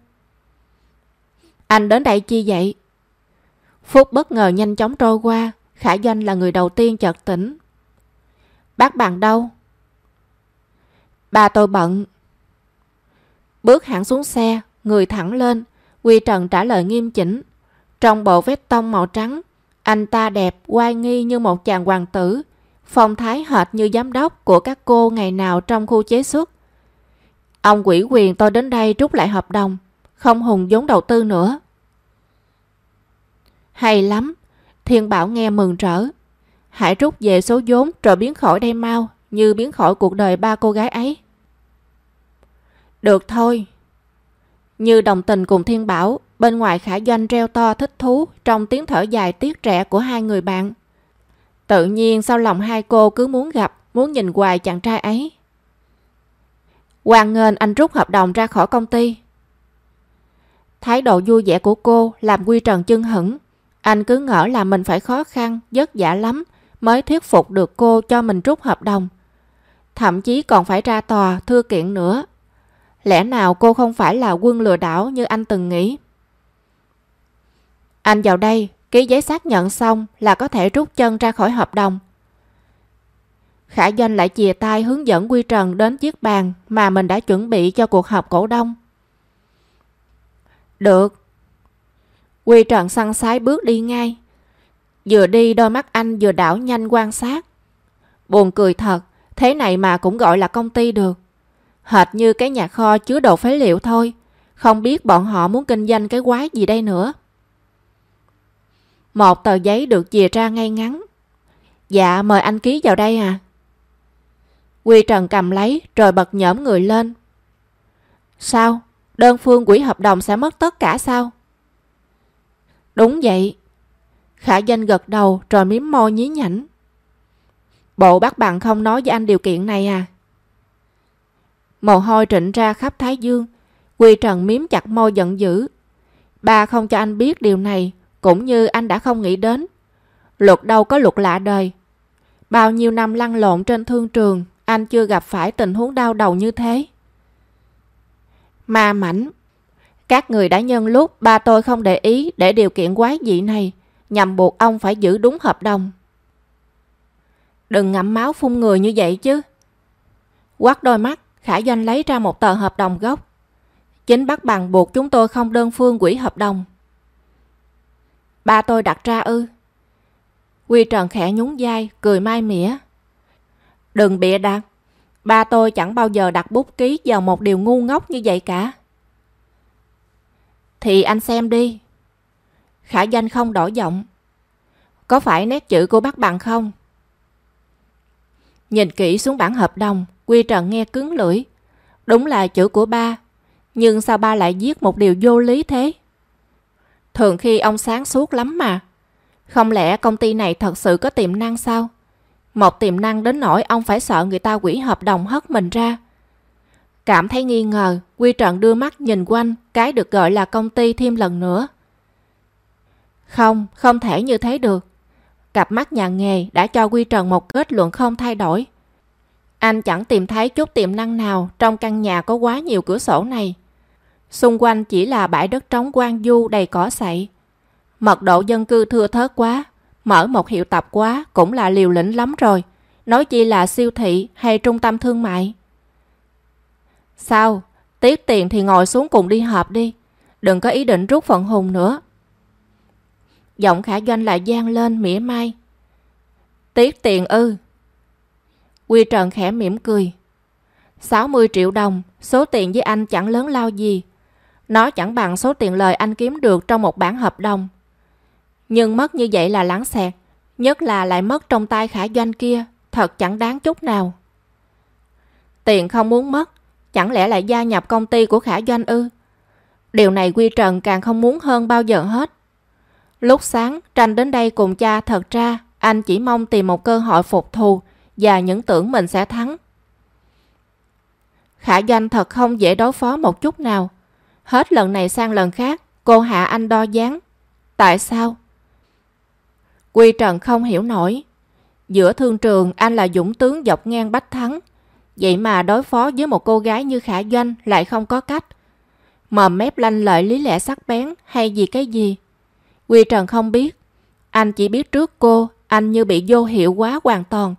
Anh đến đây chi vậy? Phút bất ngờ nhanh chóng trôi qua, Khả Doanh là người đầu tiên chợt tỉnh. Bác bạn đâu? Ba tôi bận. Bước hẳn xuống xe, người thẳng lên, Quy Trần trả lời nghiêm chỉnh. Trong bộ vest tông màu trắng, anh ta đẹp, oai nghi như một chàng hoàng tử, phong thái hệt như giám đốc của các cô ngày nào trong khu chế xuất. Ông quỷ quyền tôi đến đây rút lại hợp đồng, không hùng vốn đầu tư nữa. Hay lắm, Thiên Bảo nghe mừng rỡ. Hãy rút về số vốn rồi biến khỏi đây mau, như biến khỏi cuộc đời ba cô gái ấy. Được thôi. Như đồng tình cùng Thiên Bảo, bên ngoài khả doanh reo to thích thú trong tiếng thở dài tiếc trẻ của hai người bạn. Tự nhiên sau lòng hai cô cứ muốn gặp, muốn nhìn hoài chàng trai ấy. Hoàng ngên anh rút hợp đồng ra khỏi công ty. Thái độ vui vẻ của cô làm Quy Trần chân hững. Anh cứ ngỡ là mình phải khó khăn, vất vả lắm mới thuyết phục được cô cho mình rút hợp đồng. Thậm chí còn phải ra tòa thưa kiện nữa. Lẽ nào cô không phải là quân lừa đảo như anh từng nghĩ? Anh vào đây, ký giấy xác nhận xong là có thể rút chân ra khỏi hợp đồng. Khả Doanh lại chìa tay hướng dẫn Quy Trần đến chiếc bàn mà mình đã chuẩn bị cho cuộc họp cổ đông. Được. Quy Trần săn sái bước đi ngay. Vừa đi đôi mắt anh vừa đảo nhanh quan sát. Buồn cười thật, thế này mà cũng gọi là công ty được. Hệt như cái nhà kho chứa đồ phế liệu thôi. Không biết bọn họ muốn kinh doanh cái quái gì đây nữa. Một tờ giấy được chìa ra ngay ngắn. Dạ mời anh ký vào đây à. Quy Trần cầm lấy, rồi bật nhõm người lên. Sao? Đơn phương quỹ hợp đồng sẽ mất tất cả sao? Đúng vậy. Khả danh gật đầu, rồi miếm môi nhí nhảnh. Bộ bác bằng không nói với anh điều kiện này à? Mồ hôi trịnh ra khắp thái dương. Quy Trần miếm chặt môi giận dữ. Ba không cho anh biết điều này, cũng như anh đã không nghĩ đến. Luật đâu có luật lạ đời. Bao nhiêu năm lăn lộn trên thương trường, anh chưa gặp phải tình huống đau đầu như thế. Ma mảnh. Các người đã nhân lúc ba tôi không để ý để điều kiện quái dị này, nhằm buộc ông phải giữ đúng hợp đồng. Đừng ngậm máu phun người như vậy chứ. Quát đôi mắt, Khả Doanh lấy ra một tờ hợp đồng gốc. Chính bắt bằng buộc chúng tôi không đơn phương quỹ hợp đồng. Ba tôi đặt ra ư. Quy Trần khẽ nhún vai, cười mai mỉa. Đừng bịa đặt. Ba tôi chẳng bao giờ đặt bút ký vào một điều ngu ngốc như vậy cả. Thì anh xem đi. Khả danh không đổi giọng. Có phải nét chữ của bác bằng không? Nhìn kỹ xuống bản hợp đồng, Quy Trần nghe cứng lưỡi. Đúng là chữ của ba. Nhưng sao ba lại viết một điều vô lý thế? Thường khi ông sáng suốt lắm mà. Không lẽ công ty này thật sự có tiềm năng sao? Một tiềm năng đến nỗi ông phải sợ người ta quỷ hợp đồng hất mình ra. Cảm thấy nghi ngờ, Quy Trần đưa mắt nhìn quanh cái được gọi là công ty thêm lần nữa. Không, không thể như thế được. Cặp mắt nhà nghề đã cho Quy Trần một kết luận không thay đổi. Anh chẳng tìm thấy chút tiềm năng nào trong căn nhà có quá nhiều cửa sổ này. Xung quanh chỉ là bãi đất trống quang du đầy cỏ sậy. Mật độ dân cư thưa thớt quá, mở một hiệu tập quá cũng là liều lĩnh lắm rồi. Nói chi là siêu thị hay trung tâm thương mại. Sao? Tiếc tiền thì ngồi xuống cùng đi họp đi. Đừng có ý định rút phận hùng nữa. Giọng khả doanh lại gian lên mỉa mai. Tiếc tiền ư. Quy Trần khẽ mỉm cười. 60 triệu đồng, số tiền với anh chẳng lớn lao gì. Nó chẳng bằng số tiền lời anh kiếm được trong một bản hợp đồng. Nhưng mất như vậy là lãng xẹt, nhất là lại mất trong tay khả doanh kia, thật chẳng đáng chút nào. Tiền không muốn mất, chẳng lẽ lại gia nhập công ty của khả doanh ư? Điều này Quy Trần càng không muốn hơn bao giờ hết. Lúc sáng, tranh đến đây cùng cha thật ra anh chỉ mong tìm một cơ hội phục thù và những tưởng mình sẽ thắng. Khả doanh thật không dễ đối phó một chút nào. Hết lần này sang lần khác, cô hạ anh đo dáng. Tại sao? Quy Trần không hiểu nổi. Giữa thương trường anh là dũng tướng dọc ngang bách thắng. Vậy mà đối phó với một cô gái như Khả Doanh lại không có cách. Mờ mép lanh lợi lý lẽ sắc bén hay gì cái gì. Quy Trần không biết. Anh chỉ biết trước cô, anh như bị vô hiệu quá hoàn toàn.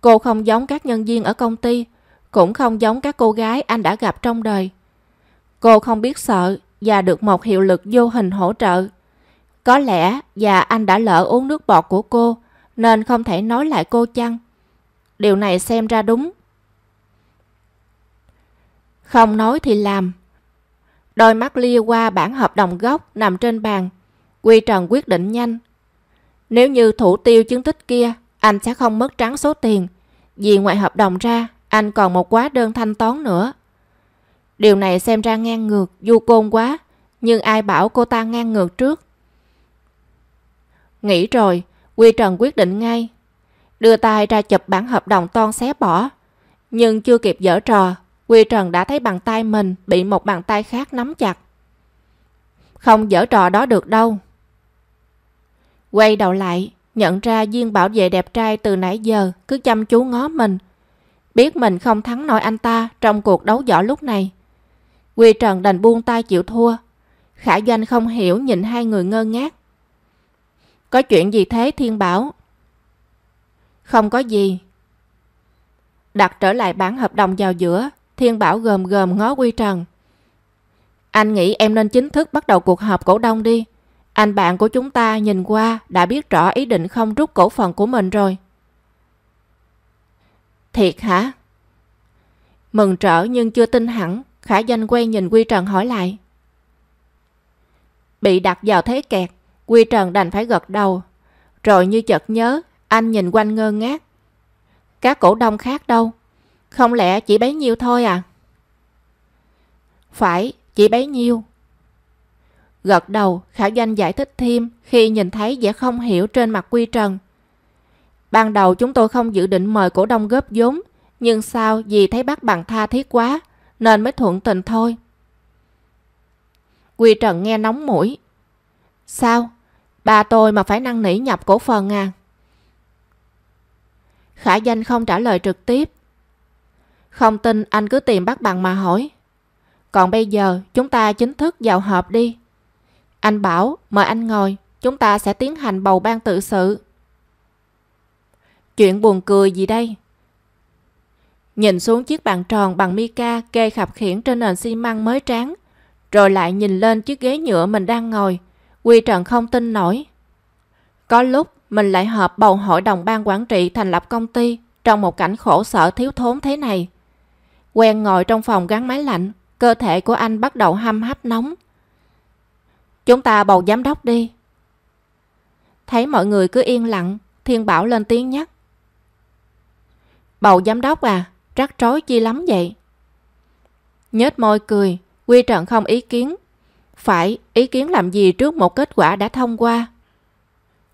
Cô không giống các nhân viên ở công ty, cũng không giống các cô gái anh đã gặp trong đời. Cô không biết sợ và được một hiệu lực vô hình hỗ trợ. Có lẽ và anh đã lỡ uống nước bọt của cô nên không thể nói lại cô chăng? Điều này xem ra đúng. Không nói thì làm. Đôi mắt lia qua bản hợp đồng gốc nằm trên bàn. Quy Trần quyết định nhanh. Nếu như thủ tiêu chứng tích kia, anh sẽ không mất trắng số tiền. Vì ngoài hợp đồng ra, anh còn một quá đơn thanh toán nữa. Điều này xem ra ngang ngược, du côn quá, nhưng ai bảo cô ta ngang ngược trước. Nghĩ rồi, Quy Trần quyết định ngay. Đưa tay ra chụp bản hợp đồng toan xé bỏ. Nhưng chưa kịp dở trò, Quy Trần đã thấy bàn tay mình bị một bàn tay khác nắm chặt. Không dở trò đó được đâu. Quay đầu lại, nhận ra viên bảo vệ đẹp trai từ nãy giờ cứ chăm chú ngó mình. Biết mình không thắng nổi anh ta trong cuộc đấu võ lúc này. Quy Trần đành buông tay chịu thua. Khả Doanh không hiểu nhìn hai người ngơ ngác. Có chuyện gì thế Thiên Bảo? Không có gì. Đặt trở lại bản hợp đồng vào giữa, Thiên Bảo gồm gồm ngó Quy Trần. Anh nghĩ em nên chính thức bắt đầu cuộc họp cổ đông đi. Anh bạn của chúng ta nhìn qua đã biết rõ ý định không rút cổ phần của mình rồi. Thiệt hả? Mừng trở nhưng chưa tin hẳn, Khả Danh quay nhìn Quy Trần hỏi lại. Bị đặt vào thế kẹt, Quy Trần đành phải gật đầu. Rồi như chợt nhớ, anh nhìn quanh ngơ ngác. Các cổ đông khác đâu? Không lẽ chỉ bấy nhiêu thôi à? Phải, chỉ bấy nhiêu. Gật đầu, Khả Doanh giải thích thêm khi nhìn thấy vẻ không hiểu trên mặt Quy Trần. Ban đầu chúng tôi không dự định mời cổ đông góp vốn, nhưng sao vì thấy bác bằng tha thiết quá, nên mới thuận tình thôi. Quy Trần nghe nóng mũi. Sao? Bà tôi mà phải năn nỉ nhập cổ phần à? Khả danh không trả lời trực tiếp. Không tin anh cứ tìm bác bằng mà hỏi. Còn bây giờ chúng ta chính thức vào họp đi. Anh bảo mời anh ngồi, chúng ta sẽ tiến hành bầu ban tự sự. Chuyện buồn cười gì đây? Nhìn xuống chiếc bàn tròn bằng mica kê khập khiển trên nền xi măng mới tráng, rồi lại nhìn lên chiếc ghế nhựa mình đang ngồi. Quy Trần không tin nổi. Có lúc mình lại họp bầu hội đồng ban quản trị thành lập công ty trong một cảnh khổ sở thiếu thốn thế này. Quen ngồi trong phòng gắn máy lạnh, cơ thể của anh bắt đầu hâm hấp nóng. Chúng ta bầu giám đốc đi. Thấy mọi người cứ yên lặng, Thiên Bảo lên tiếng nhắc. Bầu giám đốc à, rắc rối chi lắm vậy? Nhết môi cười, Quy Trận không ý kiến. Phải, ý kiến làm gì trước một kết quả đã thông qua?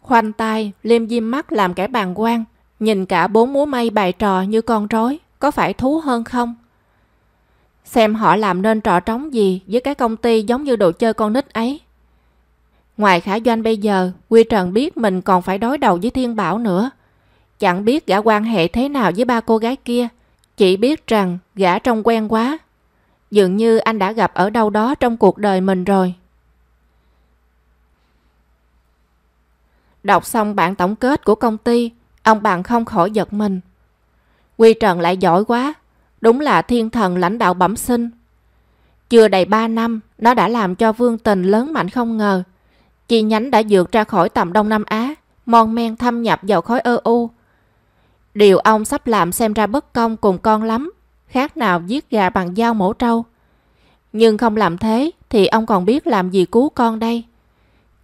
Khoanh tay, liêm diêm mắt làm kẻ bàn quan, nhìn cả bốn múa mây bài trò như con rối, có phải thú hơn không? Xem họ làm nên trò trống gì với cái công ty giống như đồ chơi con nít ấy. Ngoài khả doanh bây giờ, Quy Trần biết mình còn phải đối đầu với Thiên Bảo nữa. Chẳng biết gã quan hệ thế nào với ba cô gái kia. Chỉ biết rằng gã trông quen quá. Dường như anh đã gặp ở đâu đó trong cuộc đời mình rồi. Đọc xong bản tổng kết của công ty, ông bạn không khỏi giật mình. Quy Trần lại giỏi quá, đúng là thiên thần lãnh đạo bẩm sinh. Chưa đầy 3 năm, nó đã làm cho Vương Tình lớn mạnh không ngờ. Chi nhánh đã vượt ra khỏi tầm Đông Nam Á, mon men thâm nhập vào khối EU. Điều ông sắp làm xem ra bất công cùng con lắm, khác nào giết gà bằng dao mổ trâu. Nhưng không làm thế thì ông còn biết làm gì cứu con đây.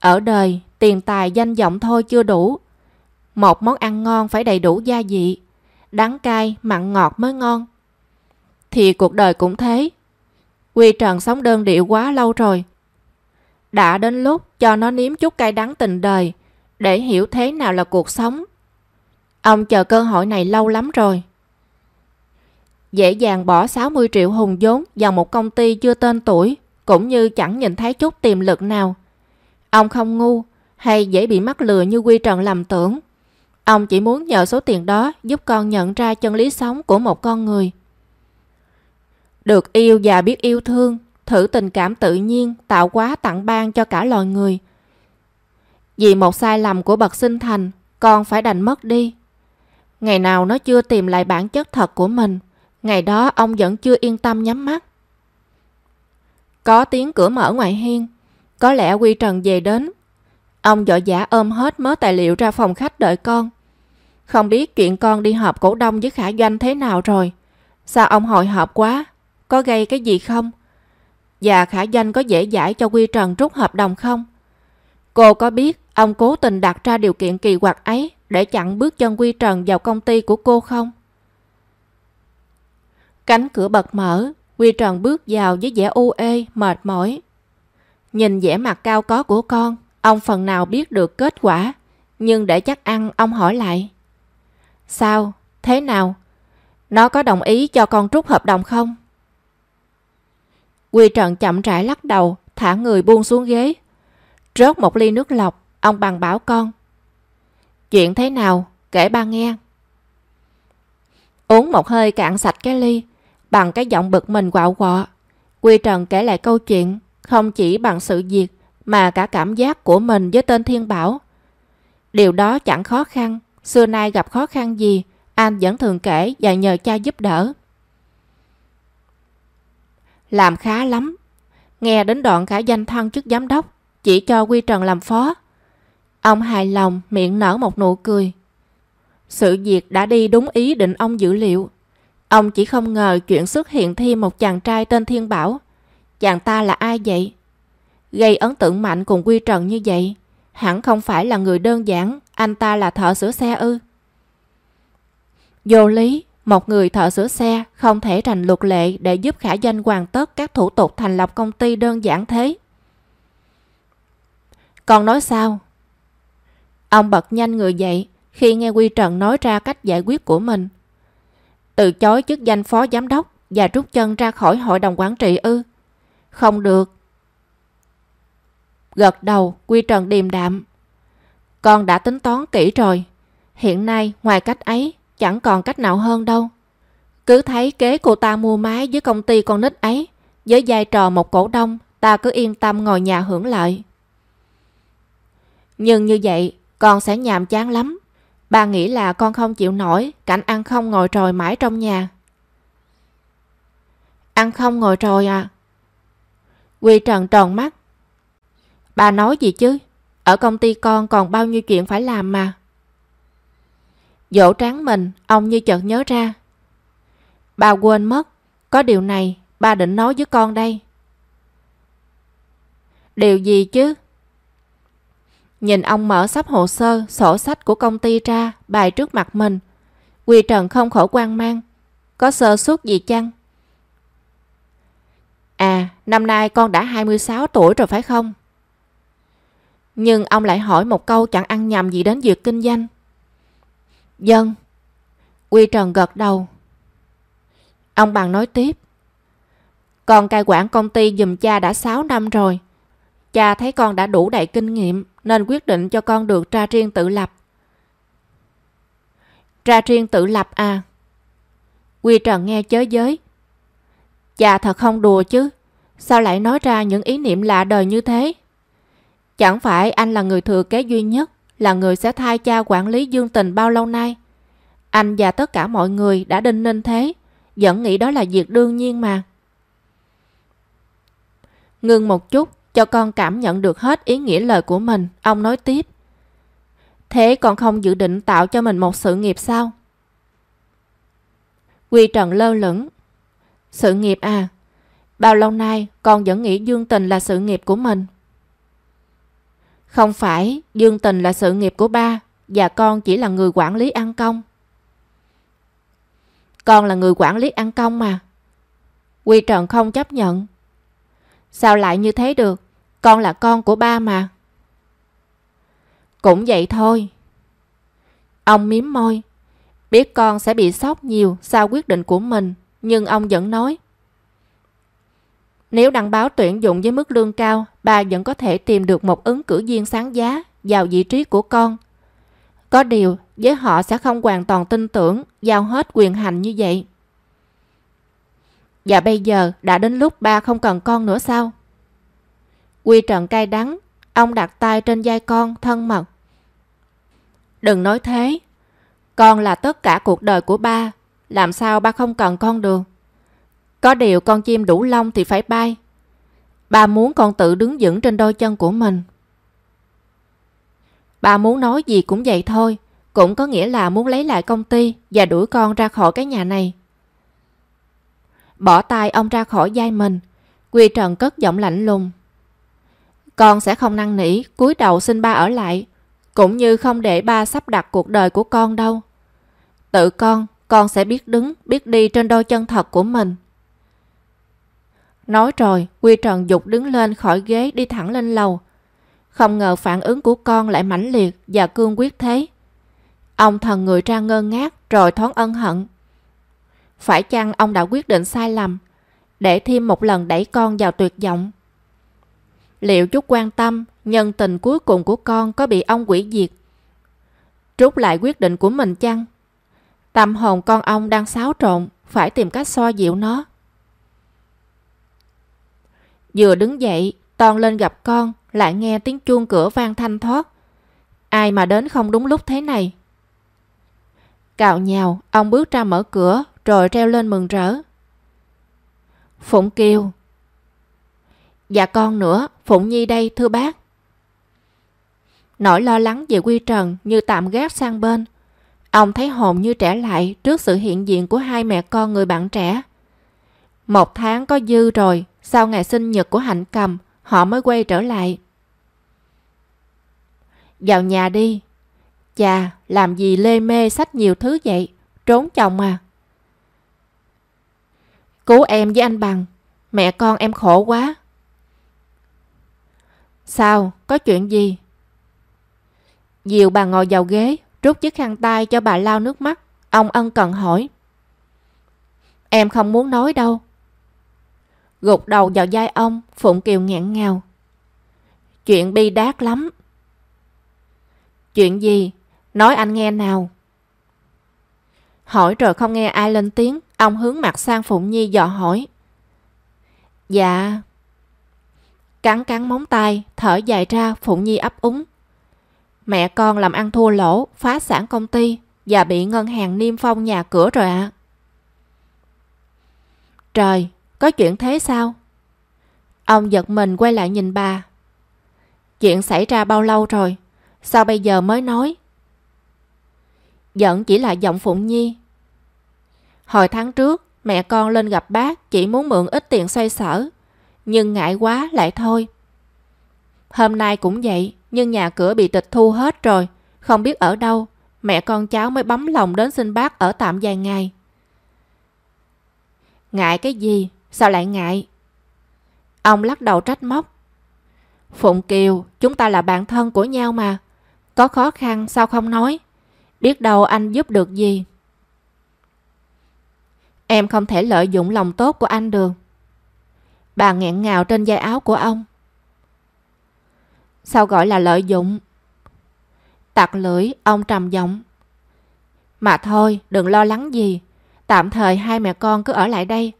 Ở đời, tiền tài danh vọng thôi chưa đủ. Một món ăn ngon phải đầy đủ gia vị, đắng cay, mặn ngọt mới ngon. Thì cuộc đời cũng thế. Quy Trần sống đơn điệu quá lâu rồi. Đã đến lúc cho nó nếm chút cay đắng tình đời để hiểu thế nào là cuộc sống. Ông chờ cơ hội này lâu lắm rồi. Dễ dàng bỏ 60 triệu hùng vốn vào một công ty chưa tên tuổi cũng như chẳng nhìn thấy chút tiềm lực nào. Ông không ngu hay dễ bị mắc lừa như Quy Trần lầm tưởng. Ông chỉ muốn nhờ số tiền đó giúp con nhận ra chân lý sống của một con người. Được yêu và biết yêu thương, thử tình cảm tự nhiên tạo quá tặng ban cho cả loài người. Vì một sai lầm của bậc sinh thành, con phải đành mất đi. Ngày nào nó chưa tìm lại bản chất thật của mình, ngày đó ông vẫn chưa yên tâm nhắm mắt. Có tiếng cửa mở ngoài hiên, có lẽ Quy Trần về đến. Ông vội vã ôm hết mớ tài liệu ra phòng khách đợi con. Không biết chuyện con đi họp cổ đông với Khả Doanh thế nào rồi. Sao ông hồi hộp quá? Có gây cái gì không? Và Khả danh có dễ dãi cho Quy Trần rút hợp đồng không? Cô có biết ông cố tình đặt ra điều kiện kỳ quặc ấy để chặn bước chân Quy Trần vào công ty của cô không? Cánh cửa bật mở, Quy Trần bước vào với vẻ u ê, mệt mỏi. Nhìn vẻ mặt cao có của con, ông phần nào biết được kết quả, nhưng để chắc ăn ông hỏi lại. Sao? Thế nào? Nó có đồng ý cho con rút hợp đồng không? Quy Trần chậm rãi lắc đầu, thả người buông xuống ghế. Rớt một ly nước lọc, ông bằng bảo con. Chuyện thế nào? Kể ba nghe. Uống một hơi cạn sạch cái ly, bằng cái giọng bực mình quạo quọ. Quy Trần kể lại câu chuyện, không chỉ bằng sự việc, mà cả cảm giác của mình với tên Thiên Bảo. Điều đó chẳng khó khăn, xưa nay gặp khó khăn gì, anh vẫn thường kể và nhờ cha giúp đỡ. Làm khá lắm. Nghe đến đoạn cả danh thăng chức giám đốc, chỉ cho Quy Trần làm phó. Ông hài lòng, miệng nở một nụ cười. Sự việc đã đi đúng ý định ông dữ liệu. Ông chỉ không ngờ chuyện xuất hiện thêm một chàng trai tên Thiên Bảo. Chàng ta là ai vậy? Gây ấn tượng mạnh cùng Quy Trần như vậy, hẳn không phải là người đơn giản, anh ta là thợ sửa xe ư. Vô lý, một người thợ sửa xe không thể thành luật lệ để giúp khả danh hoàn tất các thủ tục thành lập công ty đơn giản thế. còn nói sao? Ông bật nhanh người dậy khi nghe Quy Trần nói ra cách giải quyết của mình. Từ chối chức danh phó giám đốc và rút chân ra khỏi hội đồng quản trị ư. Không được. Gật đầu, Quy Trần điềm đạm. Con đã tính toán kỹ rồi. Hiện nay, ngoài cách ấy, chẳng còn cách nào hơn đâu. Cứ thấy kế cô ta mua máy với công ty con nít ấy, với vai trò một cổ đông, ta cứ yên tâm ngồi nhà hưởng lợi. Nhưng như vậy, con sẽ nhàm chán lắm. Bà nghĩ là con không chịu nổi cảnh ăn không ngồi trồi mãi trong nhà. Ăn không ngồi trồi à? Quy Trần tròn mắt. Bà nói gì chứ? Ở công ty con còn bao nhiêu chuyện phải làm mà. Dỗ tráng mình, ông như chợt nhớ ra. Bà quên mất, có điều này ba định nói với con đây. Điều gì chứ? Nhìn ông mở sắp hồ sơ, sổ sách của công ty ra, bài trước mặt mình. Quy Trần không khổ quan mang. Có sơ suất gì chăng? À, năm nay con đã 26 tuổi rồi phải không? Nhưng ông lại hỏi một câu chẳng ăn nhầm gì đến việc kinh doanh. Dân. Quy Trần gật đầu. Ông bằng nói tiếp. Con cai quản công ty dùm cha đã 6 năm rồi. Cha thấy con đã đủ đầy kinh nghiệm nên quyết định cho con được tra riêng tự lập. Tra riêng tự lập à? Quy Trần nghe chớ giới. Cha thật không đùa chứ. Sao lại nói ra những ý niệm lạ đời như thế? Chẳng phải anh là người thừa kế duy nhất, là người sẽ thay cha quản lý Dương Tình bao lâu nay. Anh và tất cả mọi người đã đinh ninh thế, vẫn nghĩ đó là việc đương nhiên mà. Ngưng một chút, cho con cảm nhận được hết ý nghĩa lời của mình, ông nói tiếp. Thế con không dự định tạo cho mình một sự nghiệp sao? Quy Trần lơ lửng. Sự nghiệp à? Bao lâu nay con vẫn nghĩ Dương Tình là sự nghiệp của mình. Không phải, Dương Tình là sự nghiệp của ba, và con chỉ là người quản lý ăn công. Con là người quản lý ăn công mà. Quy Trần không chấp nhận. Sao lại như thế được? Con là con của ba mà. Cũng vậy thôi. Ông miếm môi. Biết con sẽ bị sốc nhiều sau quyết định của mình. Nhưng ông vẫn nói. Nếu đăng báo tuyển dụng với mức lương cao, bà vẫn có thể tìm được một ứng cử viên sáng giá vào vị trí của con. Có điều, với họ sẽ không hoàn toàn tin tưởng giao hết quyền hành như vậy. Và bây giờ đã đến lúc ba không cần con nữa sao? Quy trần cay đắng, ông đặt tay trên vai con thân mật. Đừng nói thế, con là tất cả cuộc đời của ba, làm sao ba không cần con được? Có điều con chim đủ lông thì phải bay. Ba muốn con tự đứng vững trên đôi chân của mình. Ba muốn nói gì cũng vậy thôi, cũng có nghĩa là muốn lấy lại công ty và đuổi con ra khỏi cái nhà này. Bỏ tay ông ra khỏi vai mình, Quy Trần cất giọng lạnh lùng. Con sẽ không năn nỉ, cúi đầu xin ba ở lại, cũng như không để ba sắp đặt cuộc đời của con đâu. Tự con, con sẽ biết đứng, biết đi trên đôi chân thật của mình. Nói rồi, Quy Trần dục đứng lên khỏi ghế đi thẳng lên lầu. Không ngờ phản ứng của con lại mãnh liệt và cương quyết thế. Ông thần người ra ngơ ngác rồi thoáng ân hận. Phải chăng ông đã quyết định sai lầm để thêm một lần đẩy con vào tuyệt vọng? Liệu chút quan tâm, nhân tình cuối cùng của con có bị ông quỷ diệt? Rút lại quyết định của mình chăng? Tâm hồn con ông đang xáo trộn, phải tìm cách xoa dịu nó. Vừa đứng dậy, toàn lên gặp con, lại nghe tiếng chuông cửa vang thanh thoát. Ai mà đến không đúng lúc thế này? Cạo nhào, ông bước ra mở cửa, rồi treo lên mừng rỡ. Phụng Kiều. Dạ con nữa, Phụng Nhi đây thưa bác. Nỗi lo lắng về Quy Trần như tạm gác sang bên. Ông thấy hồn như trẻ lại trước sự hiện diện của hai mẹ con người bạn trẻ. Một tháng có dư rồi, sau ngày sinh nhật của Hạnh Cầm, họ mới quay trở lại. Vào nhà đi. Chà, làm gì lê mê sách nhiều thứ vậy? Trốn chồng à? Cứu em với anh bằng. Mẹ con em khổ quá. Sao? Có chuyện gì? Diệu bà ngồi vào ghế, rút chiếc khăn tay cho bà lau nước mắt. Ông ân cần hỏi. Em không muốn nói đâu. Gục đầu vào vai ông, Phụng Kiều nghẹn ngào. Chuyện bi đát lắm. Chuyện gì? Nói anh nghe nào. Hỏi rồi không nghe ai lên tiếng, ông hướng mặt sang Phụng Nhi dò hỏi. Dạ. Cắn cắn móng tay, thở dài ra, Phụng Nhi ấp úng. Mẹ con làm ăn thua lỗ, phá sản công ty và bị ngân hàng niêm phong nhà cửa rồi ạ. À. Trời, có chuyện thế sao? Ông giật mình quay lại nhìn bà. Chuyện xảy ra bao lâu rồi? Sao bây giờ mới nói? Giận chỉ là giọng Phụng Nhi. Hồi tháng trước, mẹ con lên gặp bác chỉ muốn mượn ít tiền xoay sở. Nhưng ngại quá lại thôi. Hôm nay cũng vậy, nhưng nhà cửa bị tịch thu hết rồi. Không biết ở đâu, mẹ con cháu mới bấm lòng đến xin bác ở tạm vài ngày. Ngại cái gì? Sao lại ngại? Ông lắc đầu trách móc. Phụng Kiều, chúng ta là bạn thân của nhau mà. Có khó khăn sao không nói? Biết đâu anh giúp được gì. Em không thể lợi dụng lòng tốt của anh được. Bà nghẹn ngào trên dây áo của ông. Sao gọi là lợi dụng? Tặc lưỡi, ông trầm giọng. Mà thôi, đừng lo lắng gì. Tạm thời hai mẹ con cứ ở lại đây.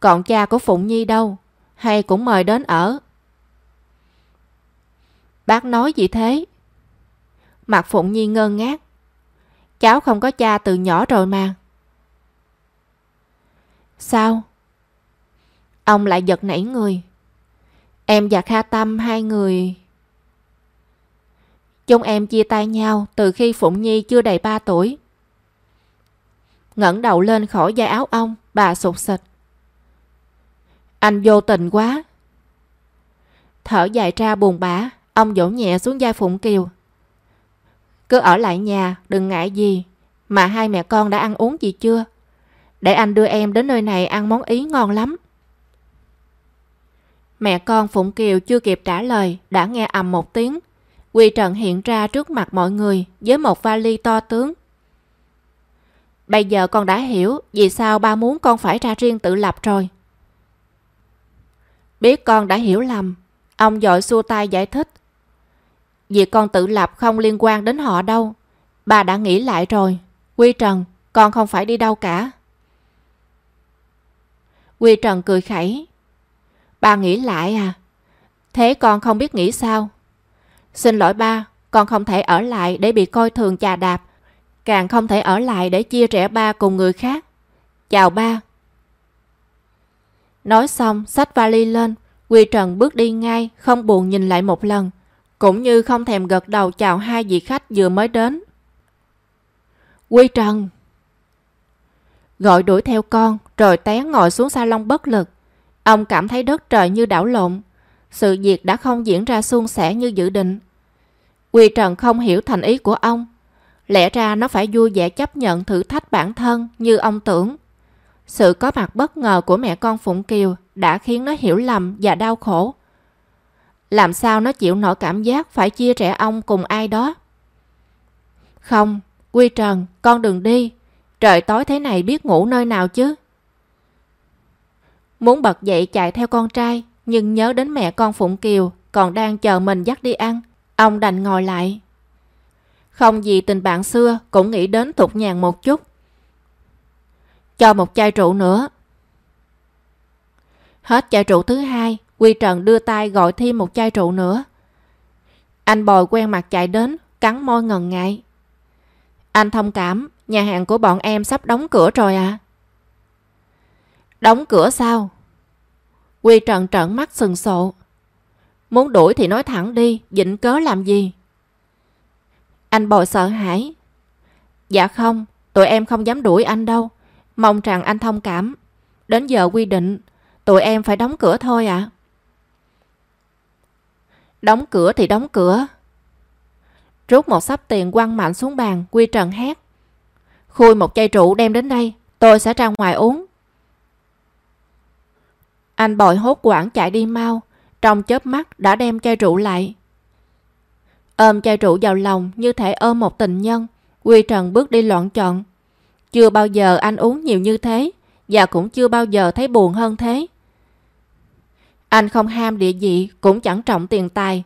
Còn cha của Phụng Nhi đâu? Hay cũng mời đến ở? Bác nói gì thế? Mặt Phụng Nhi ngơ ngác. Cháu không có cha từ nhỏ rồi mà. Sao? Ông lại giật nảy người. Em và Kha Tâm hai người... Chúng em chia tay nhau từ khi Phụng Nhi chưa đầy 3 tuổi. ngẩng đầu lên khỏi vai áo ông, bà sụt sịch. Anh vô tình quá. Thở dài ra buồn bã, ông vỗ nhẹ xuống vai Phụng Kiều. Cứ ở lại nhà, đừng ngại gì. Mà hai mẹ con đã ăn uống gì chưa? Để anh đưa em đến nơi này ăn món Ý ngon lắm. Mẹ con Phụng Kiều chưa kịp trả lời, đã nghe ầm một tiếng. Quy Trần hiện ra trước mặt mọi người với một vali to tướng. Bây giờ con đã hiểu vì sao ba muốn con phải ra riêng tự lập rồi. Biết con đã hiểu lầm, ông dội xua tay giải thích. Việc con tự lập không liên quan đến họ đâu. Bà đã nghĩ lại rồi. Quy Trần, con không phải đi đâu cả. Quy Trần cười khẩy. Bà nghĩ lại à? Thế con không biết nghĩ sao? Xin lỗi ba, con không thể ở lại để bị coi thường chà đạp. Càng không thể ở lại để chia rẽ ba cùng người khác. Chào ba. Nói xong, xách vali lên. Quy Trần bước đi ngay, không buồn nhìn lại một lần. Cũng như không thèm gật đầu chào hai vị khách vừa mới đến. Quy Trần! Gọi đuổi theo con, rồi té ngồi xuống salon bất lực. Ông cảm thấy đất trời như đảo lộn. Sự việc đã không diễn ra suôn sẻ như dự định. Quy Trần không hiểu thành ý của ông. Lẽ ra nó phải vui vẻ chấp nhận thử thách bản thân như ông tưởng. Sự có mặt bất ngờ của mẹ con Phụng Kiều đã khiến nó hiểu lầm và đau khổ. Làm sao nó chịu nổi cảm giác phải chia rẽ ông cùng ai đó? Không, Quy Trần, con đừng đi. Trời tối thế này biết ngủ nơi nào chứ? Muốn bật dậy chạy theo con trai, nhưng nhớ đến mẹ con Phụng Kiều còn đang chờ mình dắt đi ăn. Ông đành ngồi lại. Không gì tình bạn xưa cũng nghĩ đến tục nhàn một chút. Cho một chai rượu nữa. Hết chai rượu thứ hai, Quy Trần đưa tay gọi thêm một chai rượu nữa. Anh bồi quen mặt chạy đến, cắn môi ngần ngại. Anh thông cảm, nhà hàng của bọn em sắp đóng cửa rồi à? Đóng cửa sao? Quy Trần trợn mắt sừng sộ. Muốn đuổi thì nói thẳng đi, dịnh cớ làm gì? Anh bồi sợ hãi. Dạ không, tụi em không dám đuổi anh đâu. Mong rằng anh thông cảm. Đến giờ quy định, tụi em phải đóng cửa thôi ạ. À? Đóng cửa thì đóng cửa. Rút một sắp tiền quăng mạnh xuống bàn, Quy Trần hét. Khui một chai rượu đem đến đây, tôi sẽ ra ngoài uống. Anh bội hốt quảng chạy đi mau, trong chớp mắt đã đem chai rượu lại. Ôm chai rượu vào lòng như thể ôm một tình nhân, Quy Trần bước đi loạn trọn. Chưa bao giờ anh uống nhiều như thế, và cũng chưa bao giờ thấy buồn hơn thế. Anh không ham địa vị, cũng chẳng trọng tiền tài.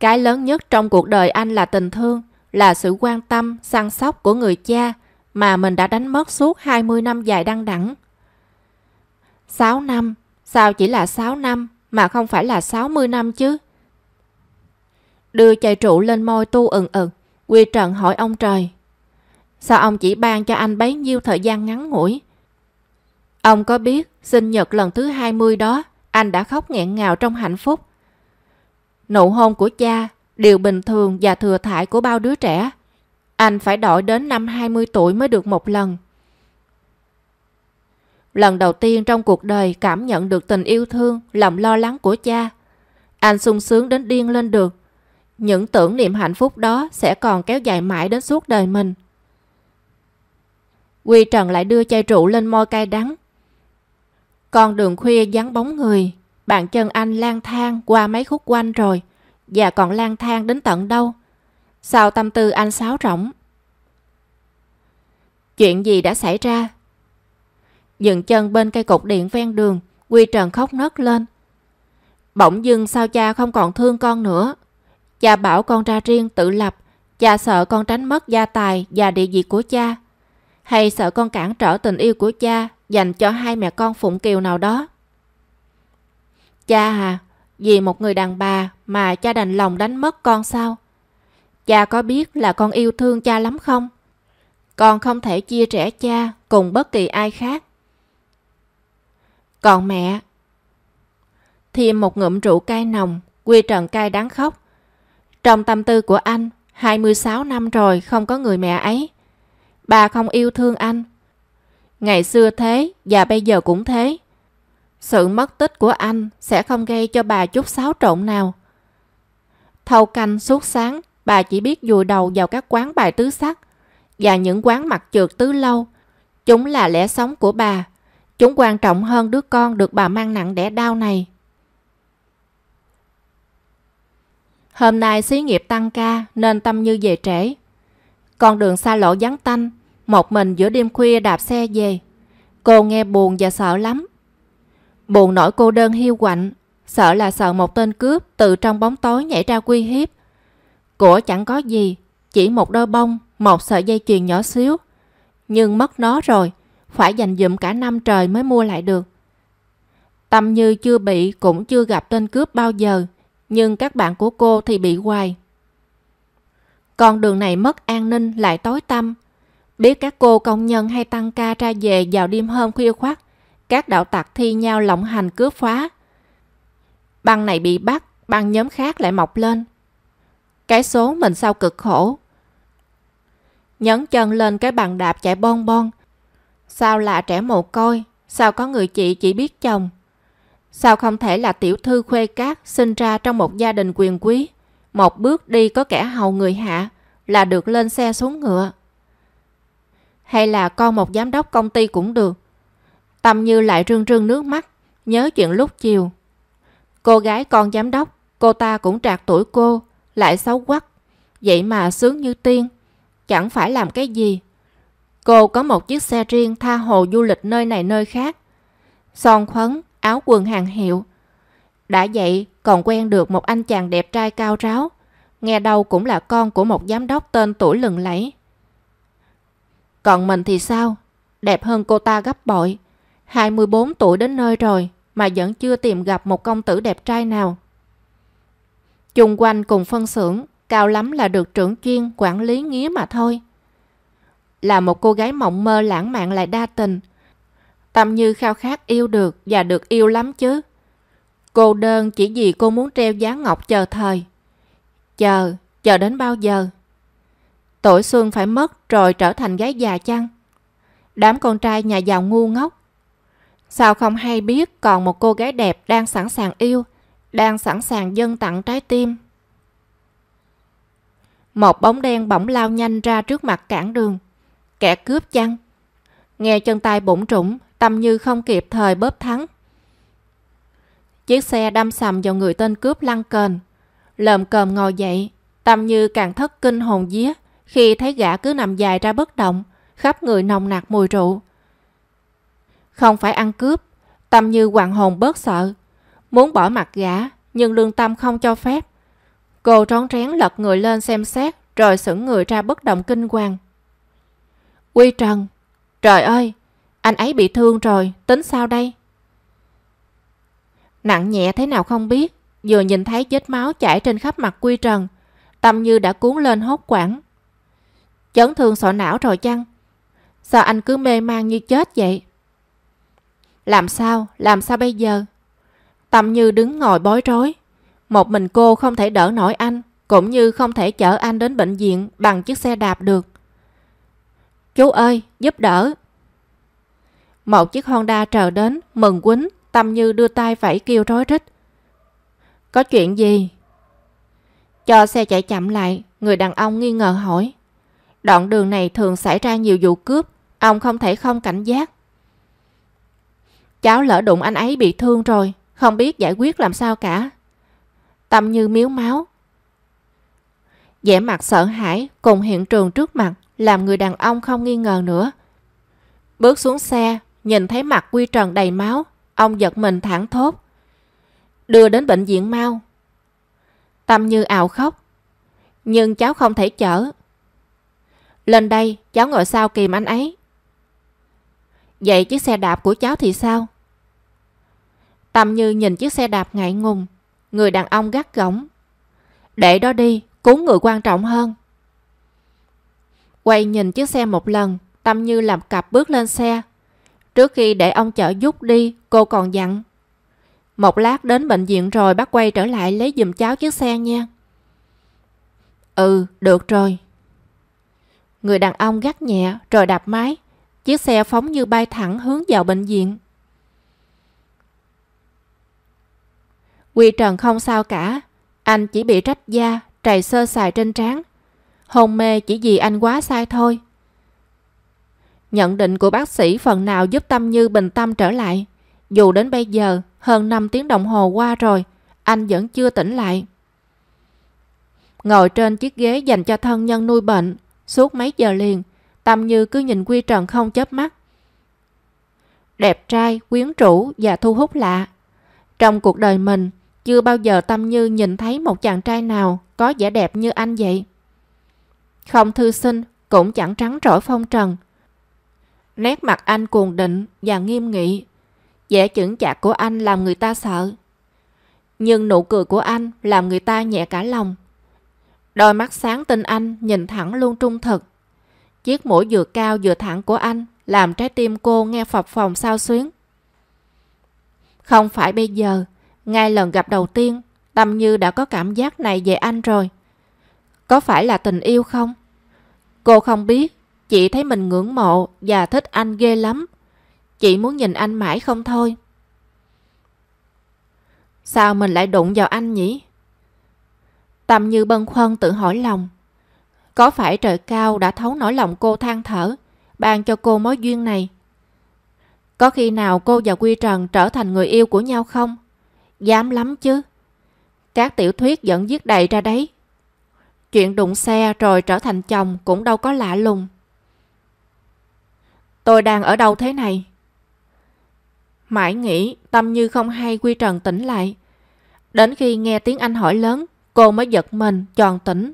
Cái lớn nhất trong cuộc đời anh là tình thương, là sự quan tâm, săn sóc của người cha mà mình đã đánh mất suốt 20 năm dài đăng đẳng. 6 năm, sao chỉ là 6 năm mà không phải là 60 năm chứ? Đưa chai trụ lên môi tu ừng ực, Quy Trần hỏi ông trời. Sao ông chỉ ban cho anh bấy nhiêu thời gian ngắn ngủi? Ông có biết sinh nhật lần thứ 20 đó anh đã khóc nghẹn ngào trong hạnh phúc. Nụ hôn của cha, điều bình thường và thừa thải của bao đứa trẻ. Anh phải đợi đến năm 20 tuổi mới được một lần. Lần đầu tiên trong cuộc đời cảm nhận được tình yêu thương, lòng lo lắng của cha. Anh sung sướng đến điên lên được. Những tưởng niệm hạnh phúc đó sẽ còn kéo dài mãi đến suốt đời mình. Quy Trần lại đưa chai rượu lên môi cay đắng. Con đường khuya vắng bóng người, bàn chân anh lang thang qua mấy khúc quanh rồi, và còn lang thang đến tận đâu. Sao tâm tư anh sáo rỗng? Chuyện gì đã xảy ra? Dừng chân bên cây cột điện ven đường, Quy Trần khóc nấc lên. Bỗng dưng sao cha không còn thương con nữa. Cha bảo con ra riêng tự lập, cha sợ con tránh mất gia tài và địa vị của cha. Hay sợ con cản trở tình yêu của cha dành cho hai mẹ con Phụng Kiều nào đó. Cha à, vì một người đàn bà mà cha đành lòng đánh mất con sao? Cha có biết là con yêu thương cha lắm không? Con không thể chia rẽ cha cùng bất kỳ ai khác. Còn mẹ... Thêm một ngụm rượu cay nồng, Quy Trần cay đáng khóc. Trong tâm tư của anh, 26 năm rồi không có người mẹ ấy. Bà không yêu thương anh. Ngày xưa thế và bây giờ cũng thế. Sự mất tích của anh sẽ không gây cho bà chút xáo trộn nào. Thâu canh suốt sáng, bà chỉ biết dùi đầu vào các quán bài tứ sắc và những quán mặt trượt tứ lâu. Chúng là lẽ sống của bà. Chúng quan trọng hơn đứa con được bà mang nặng đẻ đau này. Hôm nay xí nghiệp tăng ca nên Tâm Như về trễ. Con đường xa lộ vắng tanh, một mình giữa đêm khuya đạp xe về. Cô nghe buồn và sợ lắm. Buồn nổi cô đơn hiu quạnh, sợ là sợ một tên cướp từ trong bóng tối nhảy ra quy hiếp. Của chẳng có gì, chỉ một đôi bông, một sợi dây chuyền nhỏ xíu. Nhưng mất nó rồi, phải dành dụm cả năm trời mới mua lại được. Tâm Như chưa bị cũng chưa gặp tên cướp bao giờ, nhưng các bạn của cô thì bị hoài. Con đường này mất an ninh lại tối tăm. Biết các cô công nhân hay tăng ca ra về vào đêm hôm khuya khoắt, các đạo tặc thi nhau lộng hành cướp phá. Băng này bị bắt, băng nhóm khác lại mọc lên. Cái số mình sao cực khổ. Nhấn chân lên cái bàn đạp chạy bon bon. Sao là trẻ mồ côi, sao có người chị chỉ biết chồng. Sao không thể là tiểu thư khuê cát sinh ra trong một gia đình quyền quý, một bước đi có kẻ hầu người hạ là được lên xe xuống ngựa. Hay là con một giám đốc công ty cũng được. Tâm Như lại rưng rưng nước mắt, nhớ chuyện lúc chiều. Cô gái con giám đốc, cô ta cũng trạc tuổi cô, lại xấu quắc. Vậy mà sướng như tiên, chẳng phải làm cái gì. Cô có một chiếc xe riêng tha hồ du lịch nơi này nơi khác. Son khuấn, áo quần hàng hiệu. Đã vậy còn quen được một anh chàng đẹp trai cao ráo, nghe đâu cũng là con của một giám đốc tên tuổi lừng lẫy. Còn mình thì sao? Đẹp hơn cô ta gấp bội. 24 tuổi đến nơi rồi mà vẫn chưa tìm gặp một công tử đẹp trai nào. Chung quanh cùng phân xưởng, cao lắm là được trưởng chuyên quản lý nghía mà thôi. Là một cô gái mộng mơ lãng mạn lại đa tình. Tâm Như khao khát yêu được và được yêu lắm chứ. Cô đơn chỉ vì cô muốn treo giá ngọc chờ thời. Chờ, chờ đến bao giờ? Tuổi xuân phải mất rồi trở thành gái già chăng? Đám con trai nhà giàu ngu ngốc. Sao không hay biết còn một cô gái đẹp đang sẵn sàng yêu, đang sẵn sàng dâng tặng trái tim. Một bóng đen bỗng lao nhanh ra trước mặt cản đường. Kẻ cướp chăng? Nghe chân tay bụng trũng, tâm như không kịp thời bóp thắng. Chiếc xe đâm sầm vào người tên cướp lăn cờn. Lợm cờm ngồi dậy, Tâm Như càng thất kinh hồn vía khi thấy gã cứ nằm dài ra bất động, khắp người nồng nặc mùi rượu. Không phải ăn cướp, Tâm Như hoàng hồn bớt sợ. Muốn bỏ mặt gã, nhưng lương tâm không cho phép. Cô trón rén lật người lên xem xét, rồi sững người ra bất động kinh hoàng. Quy Trần, trời ơi, anh ấy bị thương rồi, tính sao đây? Nặng nhẹ thế nào không biết, vừa nhìn thấy vết máu chảy trên khắp mặt Quy Trần, Tâm Như đã cuốn lên hốt quảng. Chấn thương sọ não rồi chăng? Sao anh cứ mê man như chết vậy? Làm sao? Làm sao bây giờ? Tâm Như đứng ngồi bối rối. Một mình cô không thể đỡ nổi anh, cũng như không thể chở anh đến bệnh viện bằng chiếc xe đạp được. Chú ơi, giúp đỡ. Một chiếc Honda chờ đến, mừng quýnh, Tâm Như đưa tay vẫy kêu rối rít. Có chuyện gì? Cho xe chạy chậm lại, người đàn ông nghi ngờ hỏi. Đoạn đường này thường xảy ra nhiều vụ cướp, ông không thể không cảnh giác. Cháu lỡ đụng anh ấy bị thương rồi, không biết giải quyết làm sao cả. Tâm như miếu máu. vẻ mặt sợ hãi cùng hiện trường trước mặt làm người đàn ông không nghi ngờ nữa. Bước xuống xe, nhìn thấy mặt Quy Trần đầy máu, ông giật mình thẳng thốt. Đưa đến bệnh viện mau. Tâm như ào khóc. Nhưng cháu không thể chở. Lên đây, cháu ngồi sau kìm anh ấy. Vậy chiếc xe đạp của cháu thì sao? Tâm như nhìn chiếc xe đạp ngại ngùng. Người đàn ông gắt gỏng. Để đó đi, cứu người quan trọng hơn. Quay nhìn chiếc xe một lần, Tâm như làm cặp bước lên xe. Trước khi để ông chở giúp đi, cô còn dặn. Một lát đến bệnh viện rồi bác quay trở lại lấy giùm cháu chiếc xe nha. Ừ, được rồi. Người đàn ông gắt nhẹ rồi đạp máy. Chiếc xe phóng như bay thẳng hướng vào bệnh viện. Quy Trần không sao cả. Anh chỉ bị rách da, trầy sơ sài trên trán. Hôn mê chỉ vì anh quá sai thôi. Nhận định của bác sĩ phần nào giúp Tâm Như bình tâm trở lại. Dù đến bây giờ, hơn 5 tiếng đồng hồ qua rồi, anh vẫn chưa tỉnh lại. Ngồi trên chiếc ghế dành cho thân nhân nuôi bệnh, suốt mấy giờ liền, Tâm Như cứ nhìn Quy Trần không chớp mắt. Đẹp trai, quyến rũ và thu hút lạ. Trong cuộc đời mình, chưa bao giờ Tâm Như nhìn thấy một chàng trai nào có vẻ đẹp như anh vậy. Không thư sinh, cũng chẳng trắng trỗi phong trần. Nét mặt anh cuồng định và nghiêm nghị. vẻ chững chạc của anh làm người ta sợ. Nhưng nụ cười của anh làm người ta nhẹ cả lòng. Đôi mắt sáng tinh anh nhìn thẳng luôn trung thực. Chiếc mũi vừa cao vừa thẳng của anh làm trái tim cô nghe phập phồng sao xuyến. Không phải bây giờ, ngay lần gặp đầu tiên, Tâm Như đã có cảm giác này về anh rồi. Có phải là tình yêu không? Cô không biết, chị thấy mình ngưỡng mộ và thích anh ghê lắm. Chị muốn nhìn anh mãi không thôi. Sao mình lại đụng vào anh nhỉ? Tâm Như bân khoăn tự hỏi lòng. Có phải trời cao đã thấu nỗi lòng cô than thở, ban cho cô mối duyên này? Có khi nào cô và Quy Trần trở thành người yêu của nhau không? Dám lắm chứ. Các tiểu thuyết vẫn viết đầy ra đấy. Chuyện đụng xe rồi trở thành chồng cũng đâu có lạ lùng. Tôi đang ở đâu thế này? Mãi nghĩ tâm như không hay Quy Trần tỉnh lại. Đến khi nghe tiếng anh hỏi lớn, cô mới giật mình, tròn tỉnh.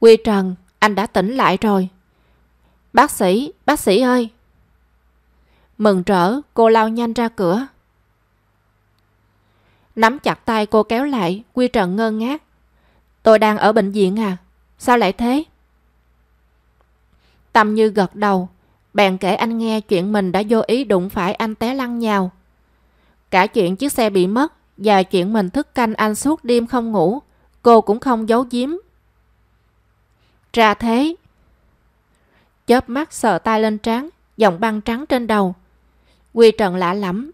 Quy Trần, anh đã tỉnh lại rồi. Bác sĩ, bác sĩ ơi! Mừng rỡ, cô lao nhanh ra cửa. Nắm chặt tay cô kéo lại, Quy Trần ngơ ngác. Tôi đang ở bệnh viện à? Sao lại thế? Tâm như gật đầu, bèn kể anh nghe chuyện mình đã vô ý đụng phải anh té lăn nhào. Cả chuyện chiếc xe bị mất và chuyện mình thức canh anh suốt đêm không ngủ, cô cũng không giấu giếm. Ra thế. Chớp mắt sờ tay lên trán, dòng băng trắng trên đầu. Quy Trần lạ lắm,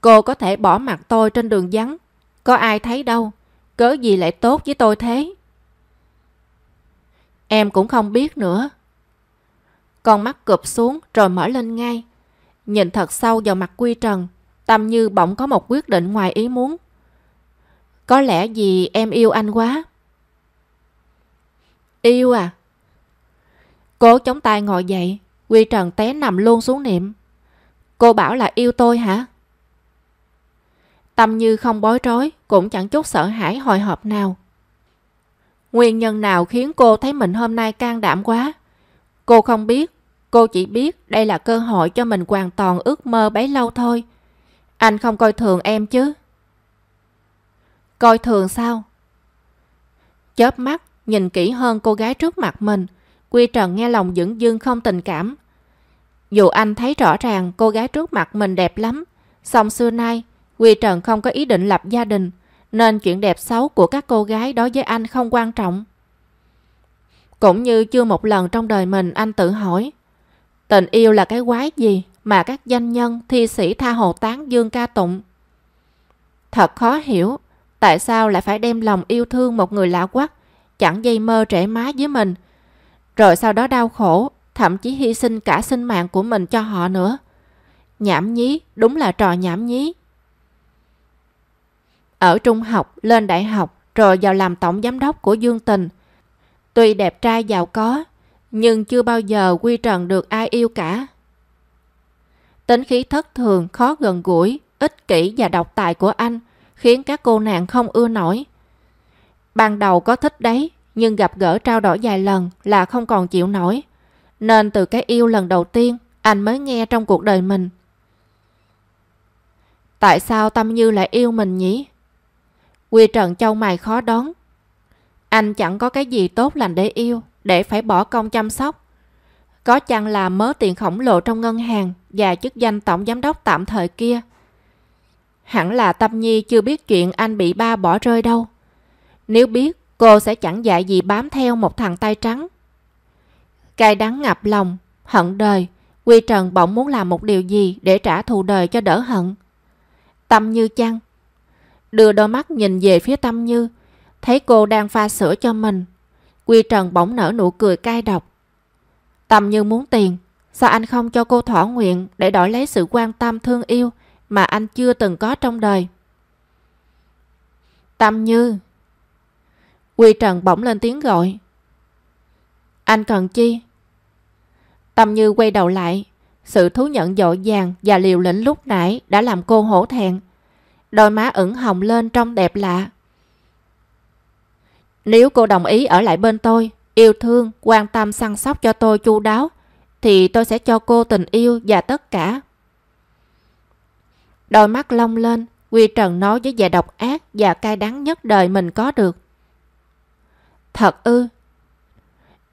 Cô có thể bỏ mặt tôi trên đường vắng. Có ai thấy đâu. Cớ gì lại tốt với tôi thế? Em cũng không biết nữa. Con mắt cụp xuống rồi mở lên ngay. Nhìn thật sâu vào mặt Quy Trần. Tâm Như bỗng có một quyết định ngoài ý muốn. Có lẽ vì em yêu anh quá. Yêu à? Cố chống tay ngồi dậy, Quy Trần té nằm luôn xuống niệm. Cô bảo là yêu tôi hả? Tâm Như không bối rối, cũng chẳng chút sợ hãi hồi hộp nào. Nguyên nhân nào khiến cô thấy mình hôm nay can đảm quá? Cô không biết, cô chỉ biết đây là cơ hội cho mình hoàn toàn ước mơ bấy lâu thôi. Anh không coi thường em chứ? Coi thường sao? Chớp mắt, nhìn kỹ hơn cô gái trước mặt mình, Quy Trần nghe lòng dững dưng không tình cảm. Dù anh thấy rõ ràng cô gái trước mặt mình đẹp lắm, song xưa nay Quy Trần không có ý định lập gia đình, nên chuyện đẹp xấu của các cô gái đối với anh không quan trọng. Cũng như chưa một lần trong đời mình anh tự hỏi, tình yêu là cái quái gì mà các danh nhân, thi sĩ tha hồ tán dương ca tụng. Thật khó hiểu, tại sao lại phải đem lòng yêu thương một người lạ quắc, chẳng dây mơ trẻ má với mình, rồi sau đó đau khổ, thậm chí hy sinh cả sinh mạng của mình cho họ nữa. Nhảm nhí, đúng là trò nhảm nhí. Ở trung học, lên đại học, rồi vào làm tổng giám đốc của Dương Tình. Tuy đẹp trai giàu có, nhưng chưa bao giờ Quy Trần được ai yêu cả. Tính khí thất thường, khó gần gũi, ích kỷ và độc tài của anh khiến các cô nàng không ưa nổi. Ban đầu có thích đấy, nhưng gặp gỡ trao đổi vài lần là không còn chịu nổi. Nên từ cái yêu lần đầu tiên, anh mới nghe trong cuộc đời mình. Tại sao Tâm Như lại yêu mình nhỉ? Quy Trần Châu mày khó đón. Anh chẳng có cái gì tốt lành để yêu, để phải bỏ công chăm sóc. Có chăng là mớ tiền khổng lồ trong ngân hàng và chức danh tổng giám đốc tạm thời kia. Hẳn là Tâm Nhi chưa biết chuyện anh bị ba bỏ rơi đâu. Nếu biết, cô sẽ chẳng dạy gì bám theo một thằng tay trắng. Cay đắng ngập lòng, hận đời, Quy Trần bỗng muốn làm một điều gì để trả thù đời cho đỡ hận. Tâm Như chăng? Đưa đôi mắt nhìn về phía Tâm Như, thấy cô đang pha sữa cho mình. Quy Trần bỗng nở nụ cười cay độc. Tâm Như muốn tiền, sao anh không cho cô thỏa nguyện để đổi lấy sự quan tâm thương yêu mà anh chưa từng có trong đời? Tâm Như Quy Trần bỗng lên tiếng gọi. Anh cần chi? Tâm Như quay đầu lại. Sự thú nhận dội dàng và liều lĩnh lúc nãy đã làm cô hổ thẹn. Đôi má ửng hồng lên trong đẹp lạ. Nếu cô đồng ý ở lại bên tôi, yêu thương, quan tâm săn sóc cho tôi chu đáo, thì tôi sẽ cho cô tình yêu và tất cả. Đôi mắt long lên, Quy Trần nói với vẻ độc ác và cay đắng nhất đời mình có được. Thật ư?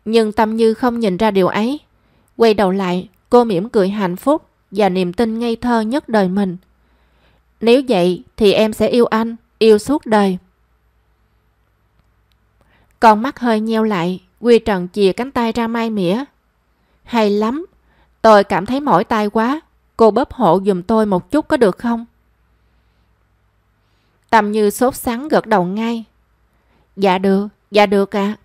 Nhưng Tâm Như không nhìn ra điều ấy. Quay đầu lại, cô mỉm cười hạnh phúc và niềm tin ngây thơ nhất đời mình. Nếu vậy thì em sẽ yêu anh, yêu suốt đời. Con mắt hơi nheo lại, Quy Trần chìa cánh tay ra mai mỉa. Hay lắm, tôi cảm thấy mỏi tay quá. Cô bóp hộ dùm tôi một chút có được không? Tầm như sốt sắng gật đầu ngay. Dạ được, dạ được ạ. À.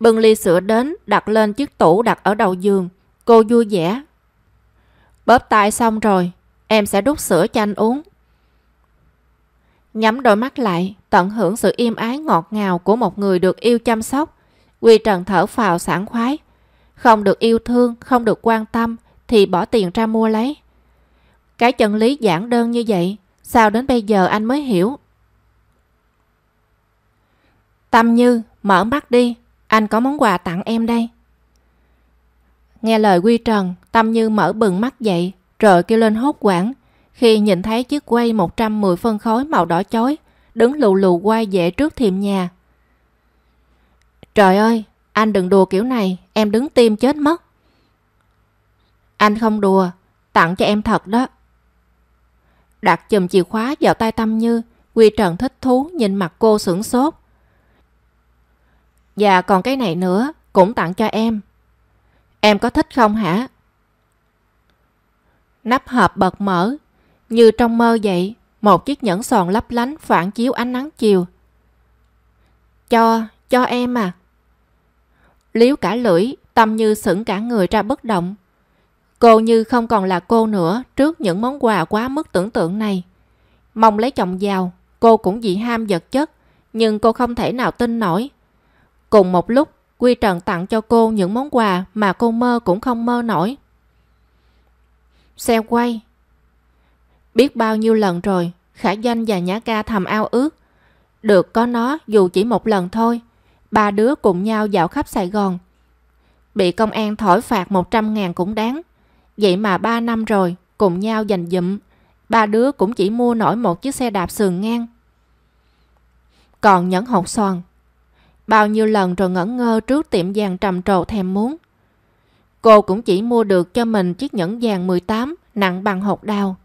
Bưng ly sữa đến, đặt lên chiếc tủ đặt ở đầu giường. Cô vui vẻ. Bóp tay xong rồi, em sẽ đút sữa cho anh uống. Nhắm đôi mắt lại, tận hưởng sự im ái ngọt ngào của một người được yêu chăm sóc. Quy Trần thở phào sảng khoái. Không được yêu thương, không được quan tâm, thì bỏ tiền ra mua lấy. Cái chân lý giản đơn như vậy, sao đến bây giờ anh mới hiểu? Tâm Như, mở mắt đi, anh có món quà tặng em đây. Nghe lời Quy Trần, Tâm Như mở bừng mắt dậy, rồi kêu lên hốt quảng khi nhìn thấy chiếc quay 110 phân khối màu đỏ chói đứng lù lù quay về trước thềm nhà. Trời ơi, anh đừng đùa kiểu này, em đứng tim chết mất. Anh không đùa, tặng cho em thật đó. Đặt chùm chìa khóa vào tay Tâm Như, Quy Trần thích thú nhìn mặt cô sửng sốt. Và còn cái này nữa, cũng tặng cho em. Em có thích không hả? Nắp hộp bật mở, như trong mơ vậy, một chiếc nhẫn sòn lấp lánh phản chiếu ánh nắng chiều. Cho, cho em à. Liếu cả lưỡi, tâm như sững cả người ra bất động. Cô như không còn là cô nữa trước những món quà quá mức tưởng tượng này. Mong lấy chồng giàu, cô cũng dị ham vật chất, nhưng cô không thể nào tin nổi. Cùng một lúc, Quy Trần tặng cho cô những món quà mà cô mơ cũng không mơ nổi. Xe quay Biết bao nhiêu lần rồi, Khả Doanh và Nhã Ca thầm ao ước. Được có nó dù chỉ một lần thôi, ba đứa cùng nhau dạo khắp Sài Gòn. Bị công an thổi phạt 100 ngàn cũng đáng. Vậy mà ba năm rồi, cùng nhau dành dụm, ba đứa cũng chỉ mua nổi một chiếc xe đạp sườn ngang. Còn nhẫn hột xoàn, bao nhiêu lần rồi ngẩn ngơ trước tiệm vàng trầm trồ thèm muốn. Cô cũng chỉ mua được cho mình chiếc nhẫn vàng 18 nặng bằng hột đào.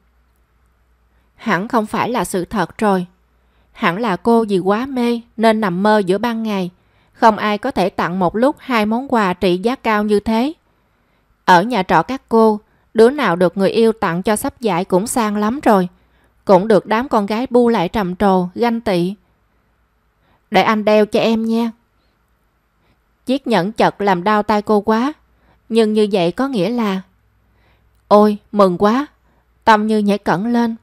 Hẳn không phải là sự thật rồi. Hẳn là cô vì quá mê nên nằm mơ giữa ban ngày. Không ai có thể tặng một lúc hai món quà trị giá cao như thế. Ở nhà trọ các cô, đứa nào được người yêu tặng cho sắp giải cũng sang lắm rồi. Cũng được đám con gái bu lại trầm trồ, ganh tị. Để anh đeo cho em nha. Chiếc nhẫn chật làm đau tay cô quá. Nhưng như vậy có nghĩa là... Ôi, mừng quá. Tâm như nhảy cẩn lên.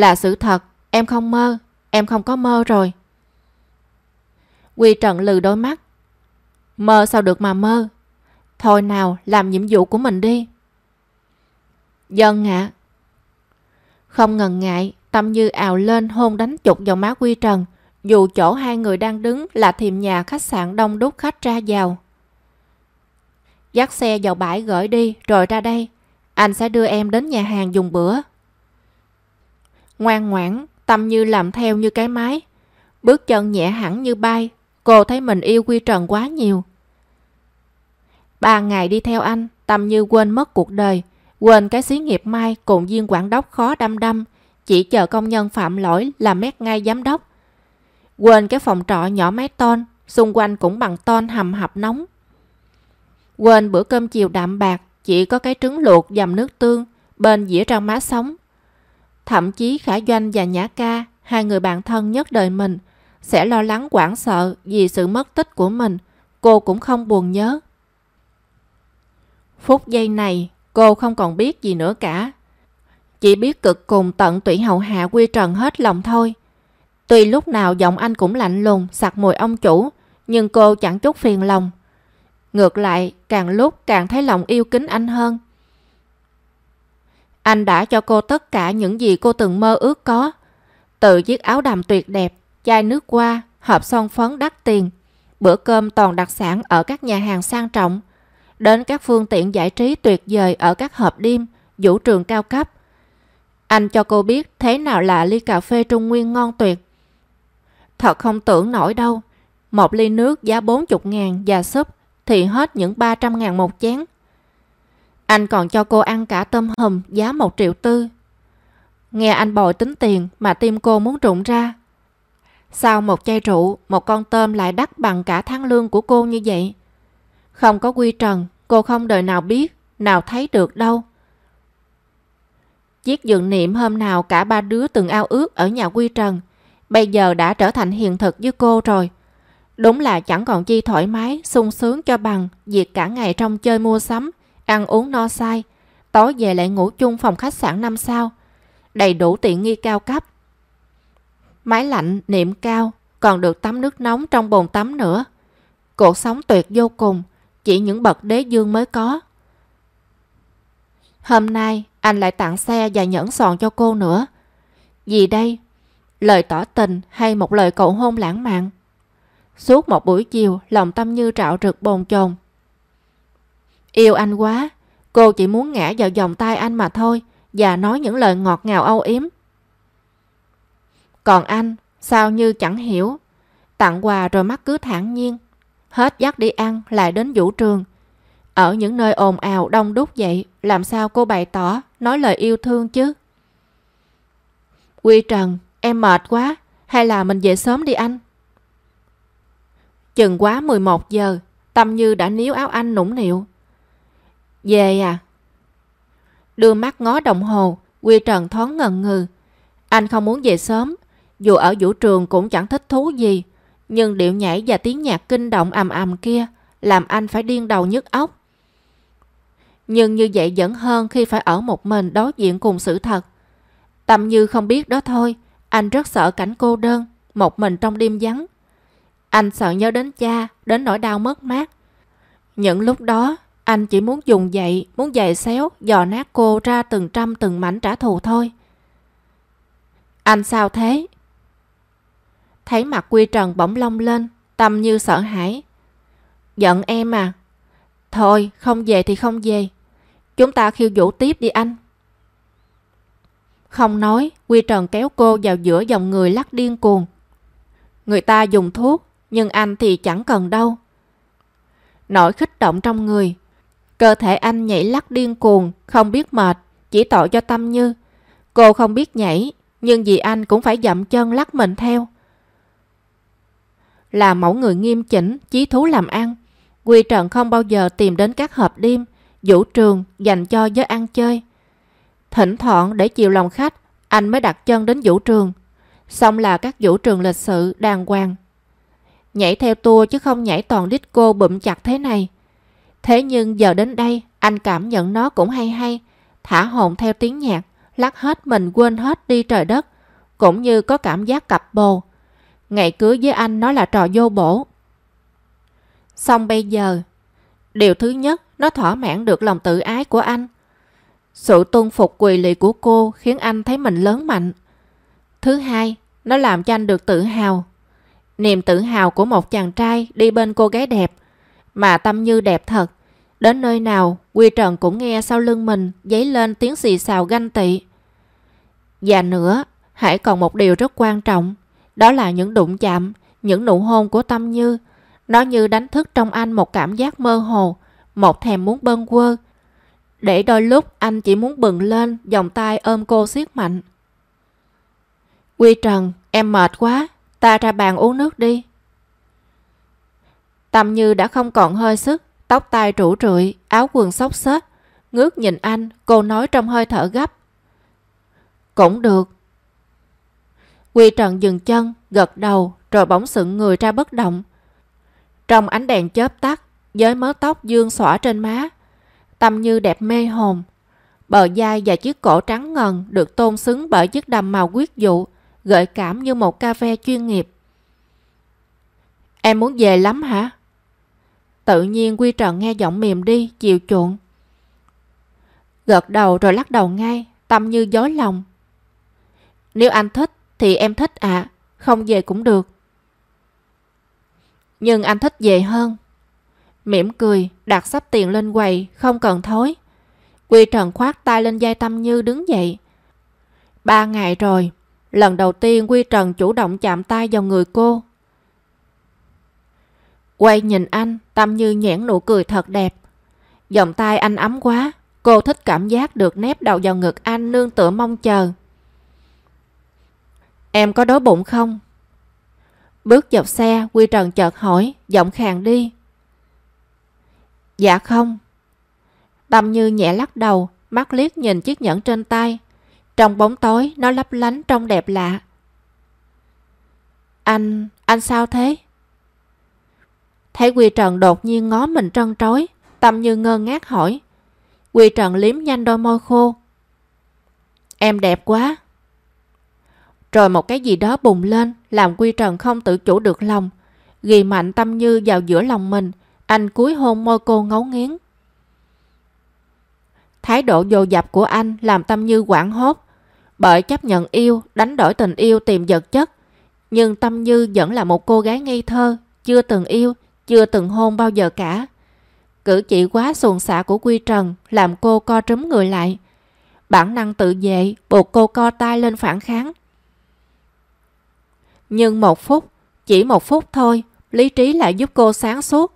Là sự thật, em không mơ, em không có mơ rồi. Quy Trần lừ đôi mắt. Mơ sao được mà mơ. Thôi nào, làm nhiệm vụ của mình đi. Dân ạ. Không ngần ngại, Tâm Như ào lên hôn đánh chục vào má Quy Trần, dù chỗ hai người đang đứng là thềm nhà khách sạn đông đúc khách ra vào. Dắt xe vào bãi gửi đi rồi ra đây. Anh sẽ đưa em đến nhà hàng dùng bữa. Ngoan ngoãn, Tâm Như làm theo như cái máy. Bước chân nhẹ hẳn như bay. Cô thấy mình yêu Quy Trần quá nhiều. Ba ngày đi theo anh, Tâm Như quên mất cuộc đời. Quên cái xí nghiệp mai cùng viên quản đốc khó đâm đâm. Chỉ chờ công nhân phạm lỗi là mét ngay giám đốc. Quên cái phòng trọ nhỏ mái tôn, xung quanh cũng bằng tôn hầm hập nóng. Quên bữa cơm chiều đạm bạc, chỉ có cái trứng luộc dầm nước tương, bên dĩa rau má sống. Thậm chí Khả Doanh và Nhã Ca, hai người bạn thân nhất đời mình, sẽ lo lắng quảng sợ vì sự mất tích của mình, cô cũng không buồn nhớ. Phút giây này, cô không còn biết gì nữa cả. Chỉ biết cực cùng tận tụy hậu hạ quy trần hết lòng thôi. Tuy lúc nào giọng anh cũng lạnh lùng, sặc mùi ông chủ, nhưng cô chẳng chút phiền lòng. Ngược lại, càng lúc càng thấy lòng yêu kính anh hơn. Anh đã cho cô tất cả những gì cô từng mơ ước có. Từ chiếc áo đầm tuyệt đẹp, chai nước qua, hộp son phấn đắt tiền, bữa cơm toàn đặc sản ở các nhà hàng sang trọng, đến các phương tiện giải trí tuyệt vời ở các hộp đêm, vũ trường cao cấp. Anh cho cô biết thế nào là ly cà phê Trung Nguyên ngon tuyệt. Thật không tưởng nổi đâu. Một ly nước giá 40 ngàn và súp thì hết những 300 ngàn một chén. Anh còn cho cô ăn cả tôm hùm giá 1 triệu tư. Nghe anh bồi tính tiền mà tim cô muốn rụng ra. Sao một chai rượu, một con tôm lại đắt bằng cả tháng lương của cô như vậy? Không có quy trần, cô không đời nào biết, nào thấy được đâu. Chiếc giường niệm hôm nào cả ba đứa từng ao ước ở nhà quy trần, bây giờ đã trở thành hiện thực với cô rồi. Đúng là chẳng còn chi thoải mái, sung sướng cho bằng việc cả ngày trong chơi mua sắm, ăn uống no say, tối về lại ngủ chung phòng khách sạn năm sao, đầy đủ tiện nghi cao cấp. Máy lạnh, niệm cao, còn được tắm nước nóng trong bồn tắm nữa. Cuộc sống tuyệt vô cùng, chỉ những bậc đế dương mới có. Hôm nay, anh lại tặng xe và nhẫn sòn cho cô nữa. Gì đây? Lời tỏ tình hay một lời cầu hôn lãng mạn? Suốt một buổi chiều, lòng tâm như trạo rực bồn chồn. Yêu anh quá, cô chỉ muốn ngã vào vòng tay anh mà thôi và nói những lời ngọt ngào âu yếm. Còn anh, sao như chẳng hiểu. Tặng quà rồi mắt cứ thản nhiên. Hết dắt đi ăn lại đến vũ trường. Ở những nơi ồn ào đông đúc vậy, làm sao cô bày tỏ, nói lời yêu thương chứ? Quy Trần, em mệt quá, hay là mình về sớm đi anh? Chừng quá 11 giờ, Tâm Như đã níu áo anh nũng nịu. Về à? Đưa mắt ngó đồng hồ, Quy Trần thoáng ngần ngừ. Anh không muốn về sớm, dù ở vũ trường cũng chẳng thích thú gì, nhưng điệu nhảy và tiếng nhạc kinh động ầm ầm kia làm anh phải điên đầu nhức óc. Nhưng như vậy vẫn hơn khi phải ở một mình đối diện cùng sự thật. Tâm Như không biết đó thôi, anh rất sợ cảnh cô đơn, một mình trong đêm vắng. Anh sợ nhớ đến cha, đến nỗi đau mất mát. Những lúc đó, anh chỉ muốn dùng dậy, muốn giày xéo, dò nát cô ra từng trăm từng mảnh trả thù thôi. Anh sao thế? Thấy mặt Quy Trần bỗng long lên, tâm như sợ hãi. Giận em à? Thôi, không về thì không về. Chúng ta khiêu vũ tiếp đi anh. Không nói, Quy Trần kéo cô vào giữa dòng người lắc điên cuồng. Người ta dùng thuốc, nhưng anh thì chẳng cần đâu. Nỗi khích động trong người. Cơ thể anh nhảy lắc điên cuồng, không biết mệt, chỉ tội cho Tâm Như. Cô không biết nhảy, nhưng vì anh cũng phải dậm chân lắc mình theo. Là mẫu người nghiêm chỉnh, chí thú làm ăn. Quy Trần không bao giờ tìm đến các hộp đêm, vũ trường dành cho giới ăn chơi. Thỉnh thoảng để chiều lòng khách, anh mới đặt chân đến vũ trường. Xong là các vũ trường lịch sự đàng hoàng. Nhảy theo tour chứ không nhảy toàn disco bụm chặt thế này. Thế nhưng giờ đến đây, anh cảm nhận nó cũng hay hay. Thả hồn theo tiếng nhạc, lắc hết mình quên hết đi trời đất. Cũng như có cảm giác cặp bồ. Ngày cưới với anh nó là trò vô bổ. Xong bây giờ, điều thứ nhất, nó thỏa mãn được lòng tự ái của anh. Sự tuân phục quỳ lì của cô khiến anh thấy mình lớn mạnh. Thứ hai, nó làm cho anh được tự hào. Niềm tự hào của một chàng trai đi bên cô gái đẹp, mà tâm như đẹp thật. Đến nơi nào, Quy Trần cũng nghe sau lưng mình dấy lên tiếng xì xào ganh tị. Và nữa, hãy còn một điều rất quan trọng, đó là những đụng chạm, những nụ hôn của Tâm Như. Nó như đánh thức trong anh một cảm giác mơ hồ, một thèm muốn bâng quơ, để đôi lúc anh chỉ muốn bừng lên, vòng tay ôm cô siết mạnh. Quy Trần, em mệt quá, ta ra bàn uống nước đi. Tâm Như đã không còn hơi sức, tóc tai rủ rượi, áo quần xốc xếch. Ngước nhìn anh, cô nói trong hơi thở gấp. Cũng được. Quy Trần dừng chân, gật đầu, rồi bỗng sững người ra bất động. Trong ánh đèn chớp tắt, với mớ tóc dương xõa trên má, Tâm Như đẹp mê hồn. Bờ vai và chiếc cổ trắng ngần được tôn xứng bởi chiếc đầm màu quyết dụ, gợi cảm như một cà phê chuyên nghiệp. Em muốn về lắm hả? Tự nhiên Quy Trần nghe giọng mềm đi, chịu chuộng. Gật đầu rồi lắc đầu ngay, tâm như dối lòng. Nếu anh thích thì em thích ạ, không về cũng được. Nhưng anh thích về hơn, mỉm cười, đặt sắp tiền lên quầy, không cần thối. Quy Trần khoát tay lên vai Tâm Như đứng dậy. Ba ngày rồi, lần đầu tiên Quy Trần chủ động chạm tay vào người cô. Quay nhìn anh, Tâm Như nhãn nụ cười thật đẹp. Dòng tay anh ấm quá, cô thích cảm giác được nép đầu vào ngực anh nương tựa mong chờ. Em có đói bụng không? Bước dọc xe, Quy Trần chợt hỏi, giọng khàn đi. Dạ không. Tâm Như nhẹ lắc đầu, mắt liếc nhìn chiếc nhẫn trên tay. Trong bóng tối, nó lấp lánh trông đẹp lạ. Anh, anh sao thế? Thấy Quy Trần đột nhiên ngó mình trân trối, Tâm Như ngơ ngác hỏi. Quy Trần liếm nhanh đôi môi khô. Em đẹp quá. Rồi một cái gì đó bùng lên, làm Quy Trần không tự chủ được lòng. Ghi mạnh Tâm Như vào giữa lòng mình, anh cúi hôn môi cô ngấu nghiến. Thái độ dồ dập của anh làm Tâm Như quảng hốt. Bởi chấp nhận yêu, đánh đổi tình yêu tìm vật chất. Nhưng Tâm Như vẫn là một cô gái ngây thơ, chưa từng yêu, chưa từng hôn bao giờ cả. Cử chỉ quá xuồng xả của Quy Trần làm cô co trúm người lại. Bản năng tự vệ buộc cô co tay lên phản kháng. Nhưng một phút, chỉ một phút thôi, lý trí lại giúp cô sáng suốt.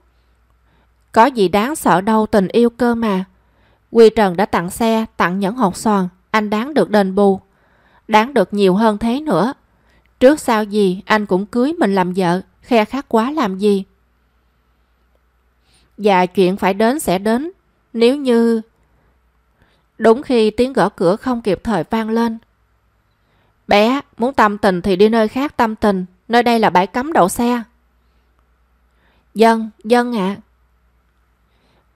Có gì đáng sợ đâu tình yêu cơ mà. Quy Trần đã tặng xe, tặng nhẫn hột xoàn, anh đáng được đền bù. Đáng được nhiều hơn thế nữa. Trước sau gì anh cũng cưới mình làm vợ, khe khắc quá làm gì. Và chuyện phải đến sẽ đến, nếu như... Đúng khi tiếng gõ cửa không kịp thời vang lên. Bé, muốn tâm tình thì đi nơi khác tâm tình, nơi đây là bãi cấm đậu xe. Dân, dân ạ.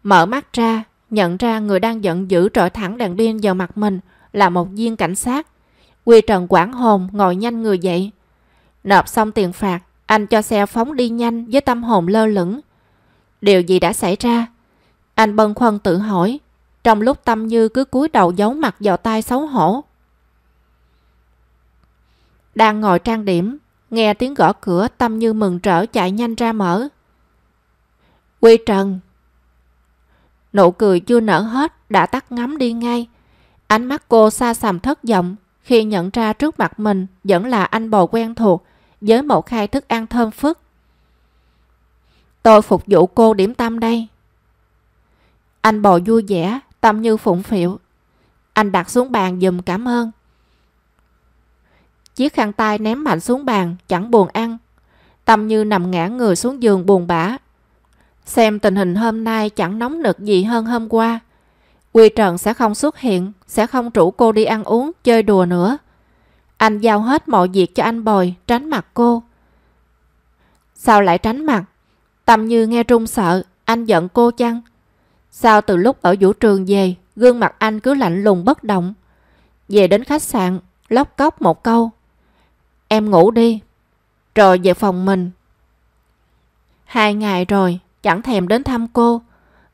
Mở mắt ra, nhận ra người đang giận dữ trọi thẳng đèn pin vào mặt mình là một viên cảnh sát. Quy Trần quảng hồn ngồi nhanh người dậy. Nộp xong tiền phạt, anh cho xe phóng đi nhanh với tâm hồn lơ lửng. Điều gì đã xảy ra? Anh bân khoăn tự hỏi, trong lúc Tâm Như cứ cúi đầu giấu mặt vào tay xấu hổ. Đang ngồi trang điểm, nghe tiếng gõ cửa Tâm Như mừng rỡ chạy nhanh ra mở. Quy Trần Nụ cười chưa nở hết đã tắt ngắm đi ngay. Ánh mắt cô xa xăm thất vọng khi nhận ra trước mặt mình vẫn là anh bồ quen thuộc với một khai thức ăn thơm phức. Tôi phục vụ cô điểm tâm đây. Anh bò vui vẻ, tâm như phụng phịu. Anh đặt xuống bàn dùm cảm ơn. Chiếc khăn tay ném mạnh xuống bàn, chẳng buồn ăn. Tâm như nằm ngã người xuống giường buồn bã. Xem tình hình hôm nay chẳng nóng nực gì hơn hôm qua. Quy Trần sẽ không xuất hiện, sẽ không rủ cô đi ăn uống, chơi đùa nữa. Anh giao hết mọi việc cho anh Bồi, tránh mặt cô. Sao lại tránh mặt? Tâm như nghe trung sợ, anh giận cô chăng? Sao từ lúc ở vũ trường về, gương mặt anh cứ lạnh lùng bất động? Về đến khách sạn, lóc cốc một câu. Em ngủ đi. Rồi về phòng mình. Hai ngày rồi, chẳng thèm đến thăm cô.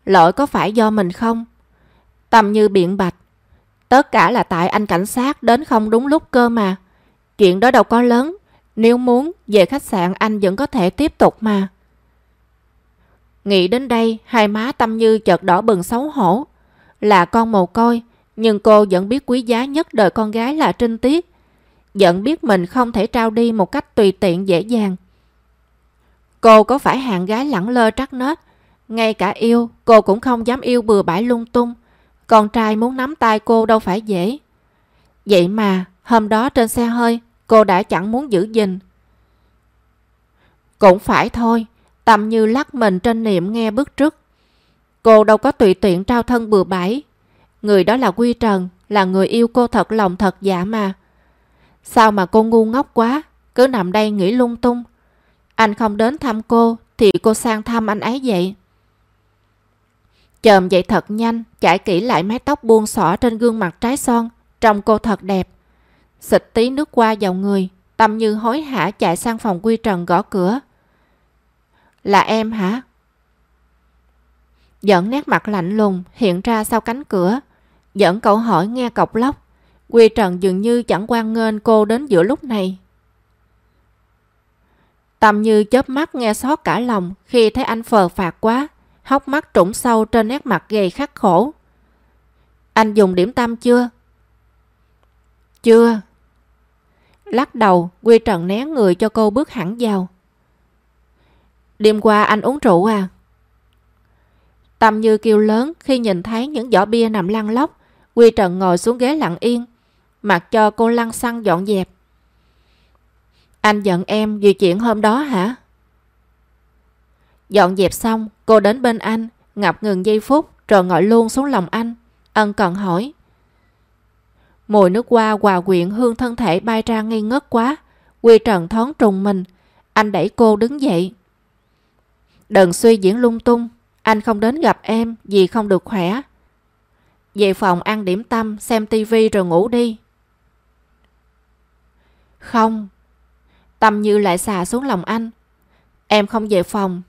Lỗi có phải do mình không? Tâm như biện bạch. Tất cả là tại anh cảnh sát đến không đúng lúc cơ mà. Chuyện đó đâu có lớn. Nếu muốn, về khách sạn anh vẫn có thể tiếp tục mà. Nghĩ đến đây, hai má Tâm Như chợt đỏ bừng xấu hổ. Là con mồ côi, nhưng cô vẫn biết quý giá nhất đời con gái là trinh tiết. Vẫn biết mình không thể trao đi một cách tùy tiện dễ dàng. Cô có phải hạng gái lẳng lơ trắc nết. Ngay cả yêu, cô cũng không dám yêu bừa bãi lung tung. Con trai muốn nắm tay cô đâu phải dễ. Vậy mà, hôm đó trên xe hơi, cô đã chẳng muốn giữ gìn. Cũng phải thôi, tầm như lắc mình trên niệm nghe bức trước. Cô đâu có tùy tiện trao thân bừa bãi. Người đó là Quy Trần, là người yêu cô thật lòng thật dạ mà. Sao mà cô ngu ngốc quá, cứ nằm đây nghĩ lung tung. Anh không đến thăm cô, thì cô sang thăm anh ấy vậy. Chồm dậy thật nhanh, chải kỹ lại mái tóc buông xõa trên gương mặt trái son, trông cô thật đẹp. Xịt tí nước qua vào người, tâm như hối hả chạy sang phòng Quy Trần gõ cửa. Là em hả? Dẫn nét mặt lạnh lùng hiện ra sau cánh cửa. Dẫn cậu hỏi nghe cọc lóc. Quy Trần dường như chẳng quan ngên cô đến giữa lúc này. Tâm như chớp mắt nghe xót cả lòng khi thấy anh phờ phạt quá, hốc mắt trũng sâu trên nét mặt gầy khắc khổ. Anh dùng điểm tâm chưa? Chưa. Lắc đầu, Quy Trần né người cho cô bước hẳn vào. Đêm qua anh uống rượu à? Tâm như kêu lớn khi nhìn thấy những giỏ bia nằm lăn lóc. Quy Trần ngồi xuống ghế lặng yên, mặc cho cô lăn xăng dọn dẹp. Anh giận em vì chuyện hôm đó hả? Dọn dẹp xong, cô đến bên anh, ngập ngừng giây phút rồi ngồi luôn xuống lòng anh. Ân cần hỏi. Mùi nước qua hòa quyện hương thân thể bay ra ngây ngất quá. Quy Trần thoáng trùng mình. Anh đẩy cô đứng dậy. Đừng suy diễn lung tung. Anh không đến gặp em vì không được khỏe. Về phòng ăn điểm tâm, xem tivi rồi ngủ đi. Không. Tâm như lại xà xuống lòng anh. Em không về phòng.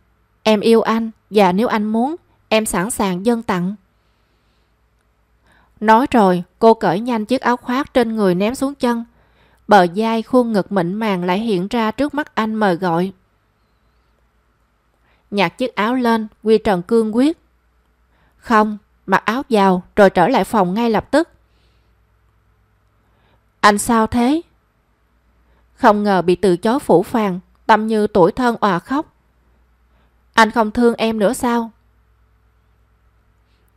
Em yêu anh và nếu anh muốn, em sẵn sàng dâng tặng. Nói rồi, cô cởi nhanh chiếc áo khoác trên người ném xuống chân. Bờ vai khuôn ngực mịn màng lại hiện ra trước mắt anh mời gọi. Nhặt chiếc áo lên, Quy Trần cương quyết. Không, mặc áo vào rồi trở lại phòng ngay lập tức. Anh sao thế? Không ngờ bị từ chối phủ phàng, tâm như tuổi thân òa khóc. Anh không thương em nữa sao?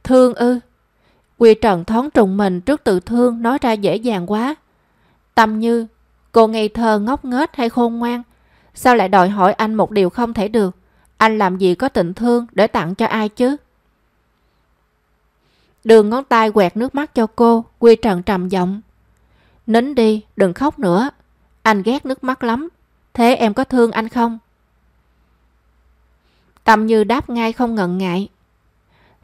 Thương ư? Quy Trần thoáng trùng mình trước tự thương nói ra dễ dàng quá. Tâm như, cô ngây thơ ngốc nghếch hay khôn ngoan? Sao lại đòi hỏi anh một điều không thể được? Anh làm gì có tình thương để tặng cho ai chứ? Đường ngón tay quẹt nước mắt cho cô, Quy Trần trầm giọng. Nín đi, đừng khóc nữa. Anh ghét nước mắt lắm. Thế em có thương anh không? Tâm như đáp ngay không ngần ngại.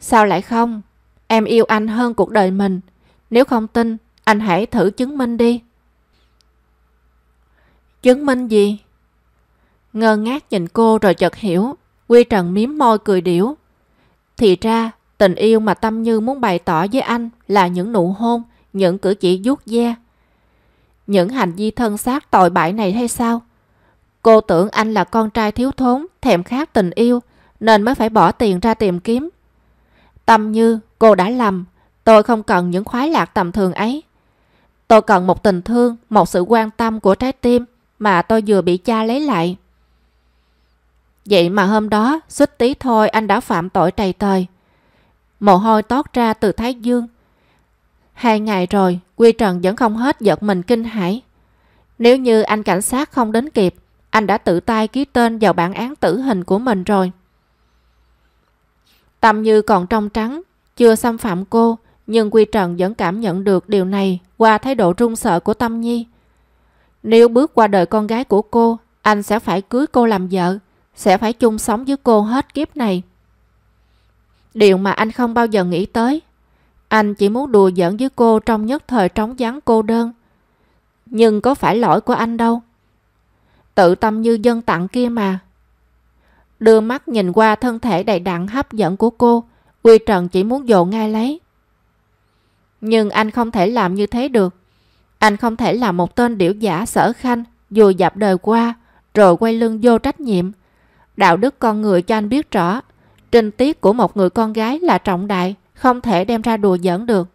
Sao lại không? Em yêu anh hơn cuộc đời mình. Nếu không tin, anh hãy thử chứng minh đi. Chứng minh gì? Ngơ ngác nhìn cô rồi chợt hiểu. Quy Trần miếm môi cười điểu. Thì ra, tình yêu mà Tâm Như muốn bày tỏ với anh là những nụ hôn, những cử chỉ vuốt ve. Những hành vi thân xác tội bại này hay sao? Cô tưởng anh là con trai thiếu thốn, thèm khát tình yêu, nên mới phải bỏ tiền ra tìm kiếm. Tâm Như, cô đã lầm. Tôi không cần những khoái lạc tầm thường ấy. Tôi cần một tình thương, một sự quan tâm của trái tim mà tôi vừa bị cha lấy lại. Vậy mà hôm đó, xích tí thôi anh đã phạm tội trầy tời. Mồ hôi tót ra từ thái dương. Hai ngày rồi, Quy Trần vẫn không hết giật mình kinh hãi. Nếu như anh cảnh sát không đến kịp, anh đã tự tay ký tên vào bản án tử hình của mình rồi. Tâm Như còn trong trắng, chưa xâm phạm cô, nhưng Quy Trần vẫn cảm nhận được điều này qua thái độ run sợ của Tâm Nhi. Nếu bước qua đời con gái của cô, anh sẽ phải cưới cô làm vợ, sẽ phải chung sống với cô hết kiếp này. Điều mà anh không bao giờ nghĩ tới. Anh chỉ muốn đùa giỡn với cô trong nhất thời trống vắng cô đơn. Nhưng có phải lỗi của anh đâu. Tự tâm như dân tặng kia mà. Đưa mắt nhìn qua thân thể đầy đặn hấp dẫn của cô, Quy Trần chỉ muốn dồn ngay lấy. Nhưng anh không thể làm như thế được. Anh không thể làm một tên điểu giả sở khanh, dù dạp đời qua, rồi quay lưng vô trách nhiệm. Đạo đức con người cho anh biết rõ, trinh tiết của một người con gái là trọng đại, không thể đem ra đùa giỡn được.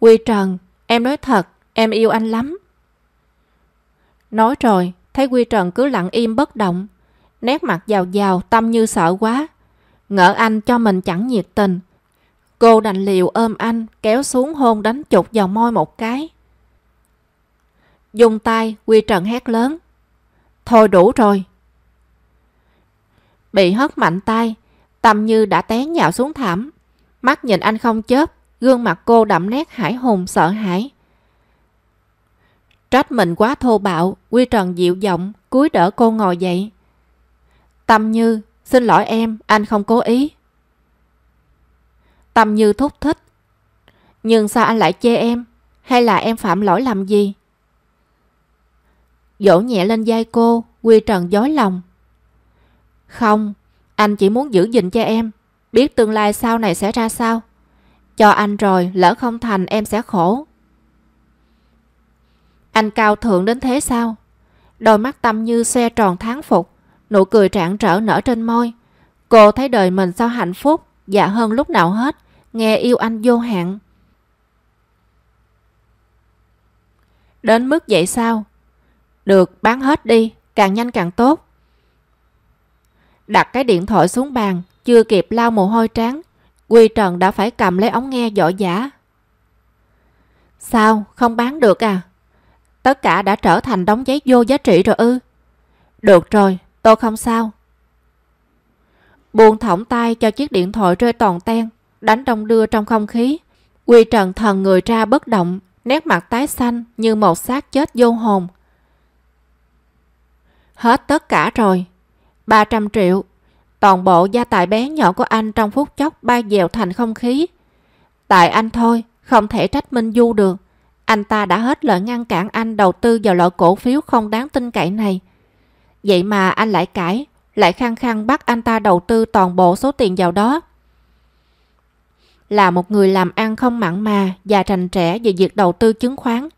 Quy Trần, em nói thật, em yêu anh lắm. Nói rồi, thấy Quy Trần cứ lặng im bất động, nét mặt giàu giàu, tâm như sợ quá. Ngỡ anh cho mình chẳng nhiệt tình. Cô đành liều ôm anh, kéo xuống hôn đánh chụp vào môi một cái. Dùng tay, Quy Trần hét lớn. Thôi đủ rồi. Bị hất mạnh tay, Tâm Như đã té nhào xuống thảm. Mắt nhìn anh không chớp, gương mặt cô đậm nét hải hùng sợ hãi. Trách mình quá thô bạo, Quy Trần dịu giọng, cúi đỡ cô ngồi dậy. Tâm Như, xin lỗi em, anh không cố ý. Tâm Như thúc thích. Nhưng sao anh lại chê em? Hay là em phạm lỗi làm gì? Dỗ nhẹ lên vai cô, Quy Trần dối lòng. Không, anh chỉ muốn giữ gìn cho em, biết tương lai sau này sẽ ra sao. Cho anh rồi, lỡ không thành em sẽ khổ. Anh cao thượng đến thế sao? Đôi mắt tâm như xe tròn tháng phục, nụ cười trạng trở nở trên môi. Cô thấy đời mình sao hạnh phúc, dạ hơn lúc nào hết, nghe yêu anh vô hạn. Đến mức vậy sao? Được, bán hết đi, càng nhanh càng tốt. Đặt cái điện thoại xuống bàn, chưa kịp lau mồ hôi trán, Quy Trần đã phải cầm lấy ống nghe dọ giả. Sao, không bán được à? Tất cả đã trở thành đóng giấy vô giá trị rồi ư? Được rồi, tôi không sao. Buông thõng tay cho chiếc điện thoại rơi toàn ten, đánh đông đưa trong không khí. Quy Trần thần người ra bất động, nét mặt tái xanh như một xác chết vô hồn. Hết tất cả rồi. 300 triệu. Toàn bộ gia tài bé nhỏ của anh trong phút chốc bay dèo thành không khí. Tại anh thôi, không thể trách Minh Du được. Anh ta đã hết lời ngăn cản anh đầu tư vào loại cổ phiếu không đáng tin cậy này. Vậy mà anh lại cãi, lại khăng khăng bắt anh ta đầu tư toàn bộ số tiền vào đó. Là một người làm ăn không mặn mà và rành trẻ về việc đầu tư chứng khoán.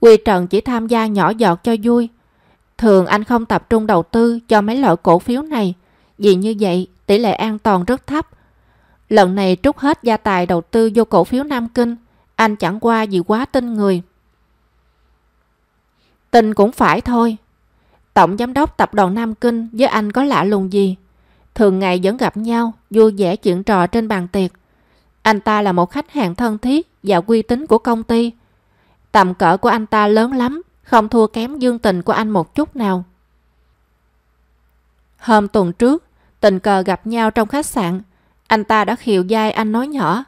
Quy Trần chỉ tham gia nhỏ giọt cho vui. Thường anh không tập trung đầu tư cho mấy loại cổ phiếu này, vì như vậy tỷ lệ an toàn rất thấp. Lần này trút hết gia tài đầu tư vô cổ phiếu Nam Kinh, anh chẳng qua vì quá tin người. Tin cũng phải thôi. Tổng giám đốc tập đoàn Nam Kinh với anh có lạ lùng gì? Thường ngày vẫn gặp nhau, vui vẻ chuyện trò trên bàn tiệc. Anh ta là một khách hàng thân thiết và uy tín của công ty. Tầm cỡ của anh ta lớn lắm, không thua kém dương tình của anh một chút nào. Hôm tuần trước, tình cờ gặp nhau trong khách sạn, anh ta đã khiều dai anh nói nhỏ.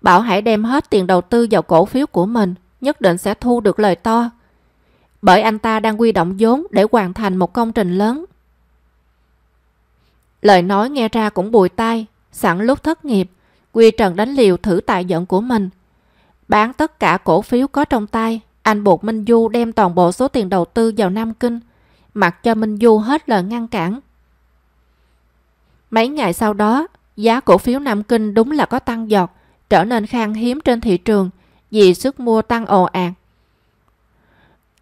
Bảo hãy đem hết tiền đầu tư vào cổ phiếu của mình, nhất định sẽ thu được lời to. Bởi anh ta đang quy động vốn để hoàn thành một công trình lớn. Lời nói nghe ra cũng bùi tai, sẵn lúc thất nghiệp, Quy Trần đánh liều thử tài giận của mình. Bán tất cả cổ phiếu có trong tay, anh buộc Minh Du đem toàn bộ số tiền đầu tư vào Nam Kinh, mặc cho Minh Du hết lời ngăn cản. Mấy ngày sau đó, giá cổ phiếu Nam Kinh đúng là có tăng giọt, trở nên khan hiếm trên thị trường vì sức mua tăng ồ ạt.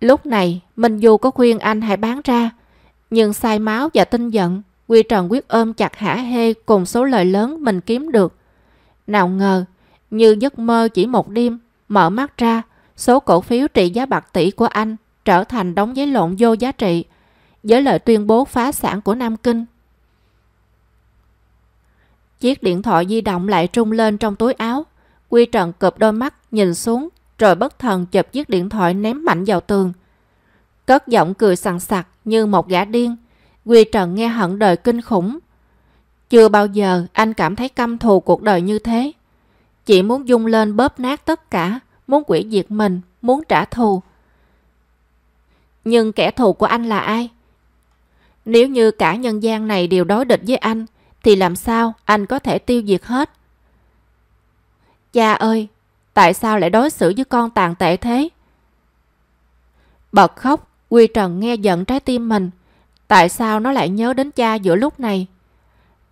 Lúc này, Minh Du có khuyên anh hãy bán ra, nhưng sai máu và tinh giận, Quy Trần quyết ôm chặt hả hê cùng số lời lớn mình kiếm được. Nào ngờ, như giấc mơ chỉ một đêm, mở mắt ra, số cổ phiếu trị giá bạc tỷ của anh trở thành đóng giấy lộn vô giá trị, với lời tuyên bố phá sản của Nam Kinh. Chiếc điện thoại di động lại trung lên trong túi áo. Quy Trần cụp đôi mắt nhìn xuống rồi bất thần chụp chiếc điện thoại ném mạnh vào tường. Cất giọng cười sằng sặc như một gã điên. Quy Trần nghe hận đời kinh khủng. Chưa bao giờ anh cảm thấy căm thù cuộc đời như thế. Chỉ muốn dung lên bóp nát tất cả, muốn quỷ diệt mình, muốn trả thù. Nhưng kẻ thù của anh là ai? Nếu như cả nhân gian này đều đối địch với anh, thì làm sao anh có thể tiêu diệt hết? Cha ơi, tại sao lại đối xử với con tàn tệ thế? Bật khóc, Quy Trần nghe giận trái tim mình. Tại sao nó lại nhớ đến cha giữa lúc này?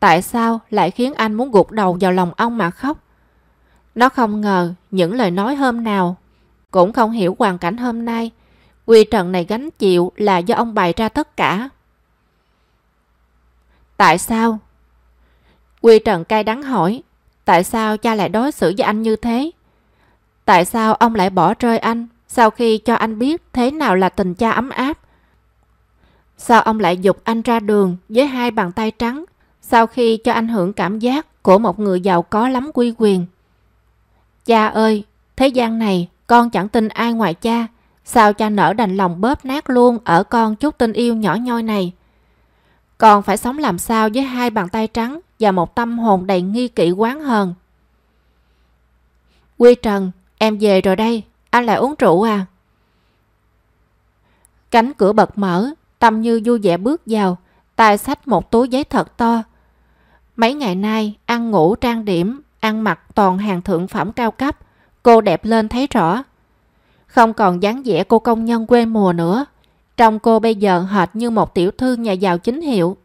Tại sao lại khiến anh muốn gục đầu vào lòng ông mà khóc? Nó không ngờ những lời nói hôm nào, cũng không hiểu hoàn cảnh hôm nay. Quy Trần này gánh chịu là do ông bày ra tất cả. Tại sao? Quy Trần cay đắng hỏi, tại sao cha lại đối xử với anh như thế? Tại sao ông lại bỏ rơi anh sau khi cho anh biết thế nào là tình cha ấm áp? Sao ông lại dục anh ra đường với hai bàn tay trắng sau khi cho anh hưởng cảm giác của một người giàu có lắm quy quyền? Cha ơi, thế gian này con chẳng tin ai ngoài cha. Sao cha nỡ đành lòng bóp nát luôn ở con chút tình yêu nhỏ nhoi này? Con phải sống làm sao với hai bàn tay trắng và một tâm hồn đầy nghi kỵ quán hờn. Quy Trần, em về rồi đây, anh lại uống rượu à? Cánh cửa bật mở, Tâm Như vui vẻ bước vào, tay xách một túi giấy thật to. Mấy ngày nay, ăn ngủ trang điểm, ăn mặc toàn hàng thượng phẩm cao cấp, cô đẹp lên thấy rõ. Không còn dáng vẻ cô công nhân quê mùa nữa, trong cô bây giờ hệt như một tiểu thư nhà giàu chính hiệu.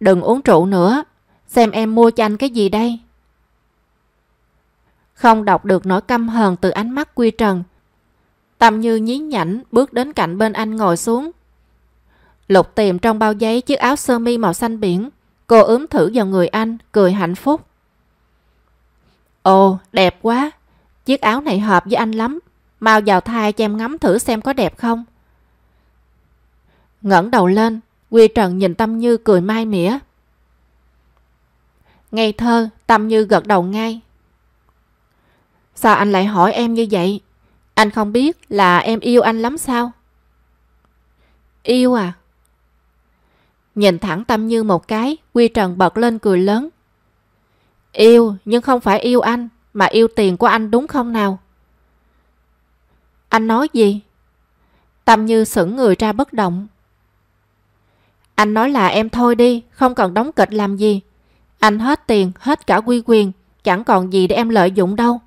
Đừng uống rượu nữa, xem em mua cho anh cái gì đây. Không đọc được nỗi căm hờn từ ánh mắt Quy Trần. Tâm như nhí nhảnh bước đến cạnh bên anh ngồi xuống. Lục tìm trong bao giấy chiếc áo sơ mi màu xanh biển. Cô ướm thử vào người anh, cười hạnh phúc. Ồ, đẹp quá. Chiếc áo này hợp với anh lắm. Mau vào thai cho em ngắm thử xem có đẹp không. ngẩng đầu lên, Quy Trần nhìn Tâm Như cười mai mỉa. Ngây thơ, Tâm Như gật đầu ngay. Sao anh lại hỏi em như vậy? Anh không biết là em yêu anh lắm sao? Yêu à? Nhìn thẳng Tâm Như một cái, Quy Trần bật lên cười lớn. Yêu, nhưng không phải yêu anh, mà yêu tiền của anh đúng không nào? Anh nói gì? Tâm Như sững người ra bất động. Anh nói là em thôi đi, không cần đóng kịch làm gì. Anh hết tiền, hết cả quy quyền, chẳng còn gì để em lợi dụng đâu.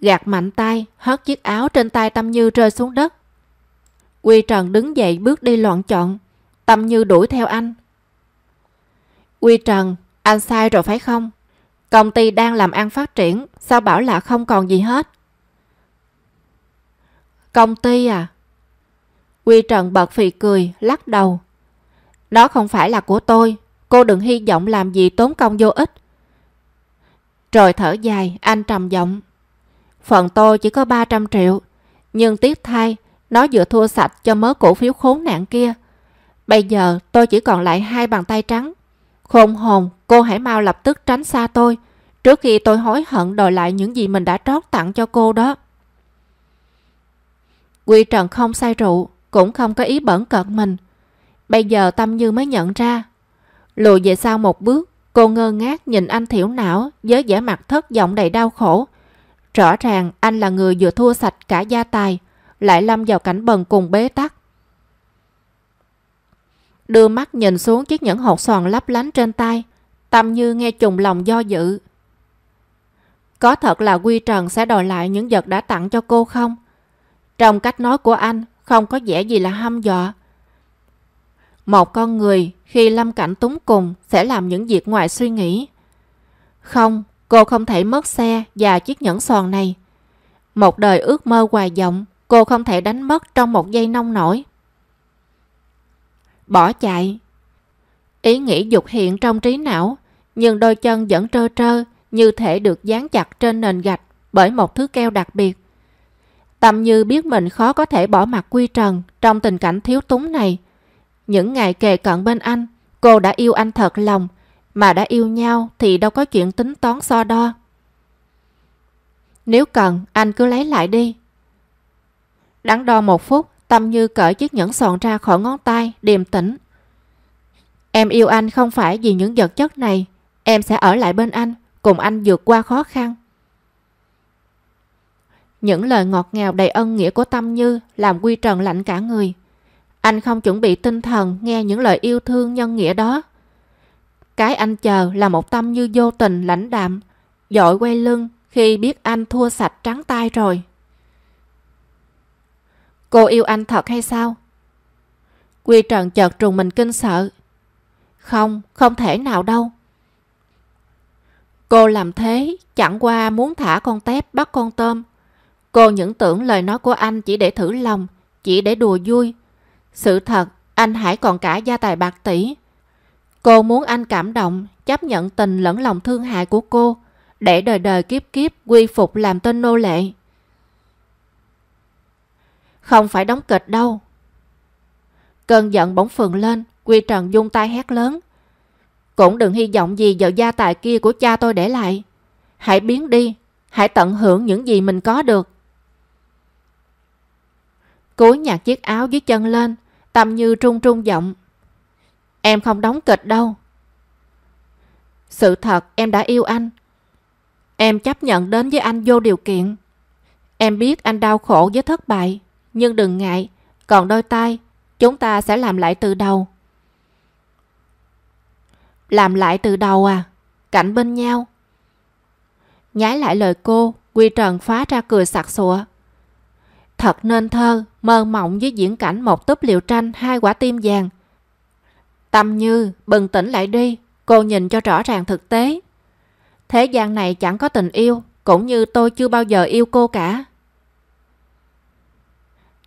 Gạt mạnh tay, hất chiếc áo trên tay Tâm Như rơi xuống đất. Quy Trần đứng dậy bước đi loạn chọn. Tâm Như đuổi theo anh. Quy Trần, anh sai rồi phải không? Công ty đang làm ăn phát triển, sao bảo là không còn gì hết? Công ty à? Quy Trần bật phì cười, lắc đầu. Đó không phải là của tôi, cô đừng hy vọng làm gì tốn công vô ích. Rồi thở dài, anh trầm giọng. Phần tôi chỉ có 300 triệu, nhưng tiếc thay, nó vừa thua sạch cho mớ cổ phiếu khốn nạn kia. Bây giờ tôi chỉ còn lại hai bàn tay trắng. Khôn hồn, cô hãy mau lập tức tránh xa tôi, trước khi tôi hối hận đòi lại những gì mình đã trót tặng cho cô đó. Quy Trần không say rượu, cũng không có ý bẩn cợt mình. Bây giờ Tâm Như mới nhận ra. Lùi về sau một bước, cô ngơ ngác nhìn anh thiểu não với vẻ mặt thất vọng đầy đau khổ. Rõ ràng anh là người vừa thua sạch cả gia tài, lại lâm vào cảnh bần cùng bế tắc. Đưa mắt nhìn xuống chiếc nhẫn hột xoàn lấp lánh trên tay, Tâm Như nghe trùng lòng do dự. Có thật là Quy Trần sẽ đòi lại những vật đã tặng cho cô không? Trong cách nói của anh không có vẻ gì là hăm dọa. Một con người khi lâm cảnh túng cùng sẽ làm những việc ngoài suy nghĩ. Không, cô không thể mất xe và chiếc nhẫn xoàn này. Một đời ước mơ hoài vọng, cô không thể đánh mất trong một giây nông nổi. Bỏ chạy. Ý nghĩ dục hiện trong trí não, nhưng đôi chân vẫn trơ trơ như thể được dán chặt trên nền gạch bởi một thứ keo đặc biệt. Tâm Như biết mình khó có thể bỏ mặt Quy Trần trong tình cảnh thiếu túng này. Những ngày kề cận bên anh, cô đã yêu anh thật lòng, mà đã yêu nhau thì đâu có chuyện tính toán so đo. Nếu cần, anh cứ lấy lại đi. Đắn đo một phút, Tâm Như cởi chiếc nhẫn sòn ra khỏi ngón tay, điềm tĩnh. Em yêu anh không phải vì những vật chất này, em sẽ ở lại bên anh, cùng anh vượt qua khó khăn. Những lời ngọt ngào đầy ân nghĩa của Tâm Như làm Quy Trần lạnh cả người. Anh không chuẩn bị tinh thần nghe những lời yêu thương nhân nghĩa đó. Cái anh chờ là một Tâm Như vô tình lãnh đạm, dội quay lưng khi biết anh thua sạch trắng tay rồi. Cô yêu anh thật hay sao? Quy Trần chợt trùng mình kinh sợ. Không, không thể nào đâu. Cô làm thế chẳng qua muốn thả con tép bắt con tôm. Cô những tưởng lời nói của anh chỉ để thử lòng, chỉ để đùa vui. Sự thật, anh hải còn cả gia tài bạc tỷ. Cô muốn anh cảm động, chấp nhận tình lẫn lòng thương hại của cô, để đời đời kiếp kiếp quy phục làm tên nô lệ. Không phải đóng kịch đâu. Cơn giận bỗng phừng lên, Quy Trần dung tay hét lớn. Cũng đừng hy vọng gì vào gia tài kia của cha tôi để lại. Hãy biến đi, hãy tận hưởng những gì mình có được. Cúi nhặt chiếc áo dưới chân lên, tâm như trung trung giọng. Em không đóng kịch đâu. Sự thật em đã yêu anh. Em chấp nhận đến với anh vô điều kiện. Em biết anh đau khổ với thất bại, nhưng đừng ngại, còn đôi tay, chúng ta sẽ làm lại từ đầu. Làm lại từ đầu à? Cạnh bên nhau. Nhái lại lời cô, Quy Trần phá ra cười sặc sụa. Thật nên thơ, mơ mộng với diễn cảnh một túp liệu tranh hai quả tim vàng. Tâm Như, bừng tỉnh lại đi, cô nhìn cho rõ ràng thực tế. Thế gian này chẳng có tình yêu, cũng như tôi chưa bao giờ yêu cô cả.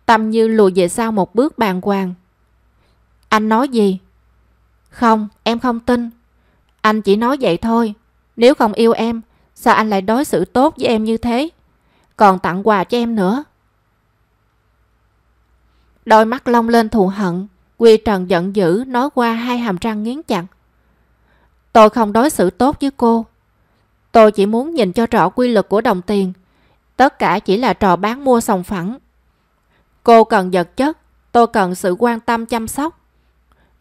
Tâm Như lùi về sau một bước bàn hoàng. Anh nói gì? Không, em không tin. Anh chỉ nói vậy thôi. Nếu không yêu em, sao anh lại đối xử tốt với em như thế? Còn tặng quà cho em nữa. Đôi mắt long lên thù hận. Quy Trần giận dữ nói qua hai hàm răng nghiến chặt. Tôi không đối xử tốt với cô. Tôi chỉ muốn nhìn cho rõ quy luật của đồng tiền. Tất cả chỉ là trò bán mua sòng phẳng. Cô cần vật chất, tôi cần sự quan tâm chăm sóc.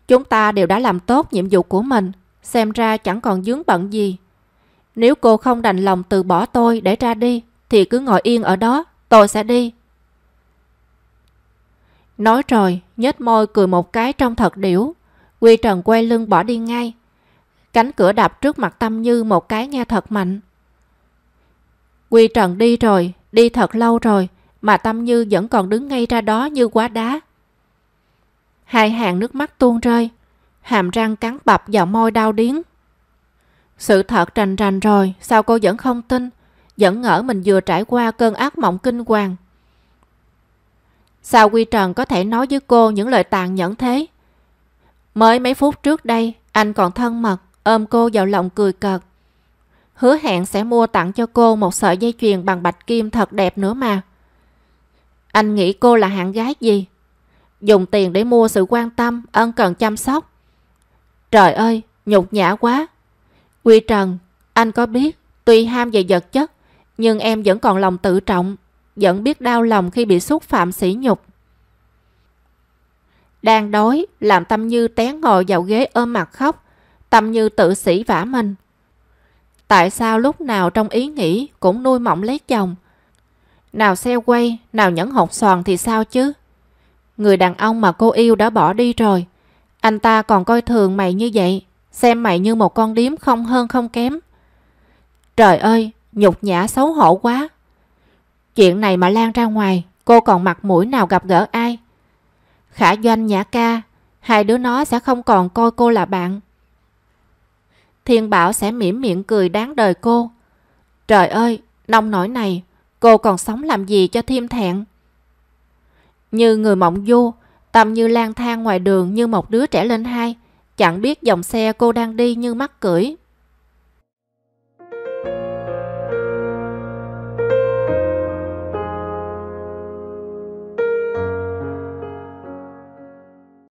Chúng ta đều đã làm tốt nhiệm vụ của mình, xem ra chẳng còn dướng bận gì. Nếu cô không đành lòng từ bỏ tôi để ra đi, thì cứ ngồi yên ở đó, tôi sẽ đi. Nói rồi, nhếch môi cười một cái trong thật điểu. Quy Trần quay lưng bỏ đi ngay. Cánh cửa đập trước mặt Tâm Như một cái nghe thật mạnh. Quy Trần đi rồi, đi thật lâu rồi, mà Tâm Như vẫn còn đứng ngay ra đó như quá đá. Hai hàng nước mắt tuôn rơi, hàm răng cắn bập vào môi đau điếng. Sự thật rành rành rồi, sao cô vẫn không tin, vẫn ngỡ mình vừa trải qua cơn ác mộng kinh hoàng. Sao Quy Trần có thể nói với cô những lời tàn nhẫn thế? Mới mấy phút trước đây, anh còn thân mật, ôm cô vào lòng cười cợt. Hứa hẹn sẽ mua tặng cho cô một sợi dây chuyền bằng bạch kim thật đẹp nữa mà. Anh nghĩ cô là hạng gái gì? Dùng tiền để mua sự quan tâm, ân cần chăm sóc. Trời ơi, nhục nhã quá. Quy Trần, anh có biết, tuy ham về vật chất, nhưng em vẫn còn lòng tự trọng, vẫn biết đau lòng khi bị xúc phạm sỉ nhục. Đang đói, làm Tâm Như té ngồi vào ghế ôm mặt khóc, Tâm Như tự sỉ vả mình. Tại sao lúc nào trong ý nghĩ cũng nuôi mộng lấy chồng? Nào xe quay, nào nhẫn hột xoàn thì sao chứ? Người đàn ông mà cô yêu đã bỏ đi rồi. Anh ta còn coi thường mày như vậy. Xem mày như một con điếm không hơn không kém. Trời ơi, nhục nhã xấu hổ quá. Chuyện này mà lan ra ngoài, cô còn mặt mũi nào gặp gỡ ai? Khả Doanh Nhã Ca, hai đứa nó sẽ không còn coi cô là bạn. Thiên Bảo sẽ mỉm miệng cười đáng đời cô. Trời ơi, nông nổi này, cô còn sống làm gì cho thêm thẹn? Như người mộng du, Tâm như lang thang ngoài đường như một đứa trẻ lên hai, chẳng biết dòng xe cô đang đi như mắc cưỡi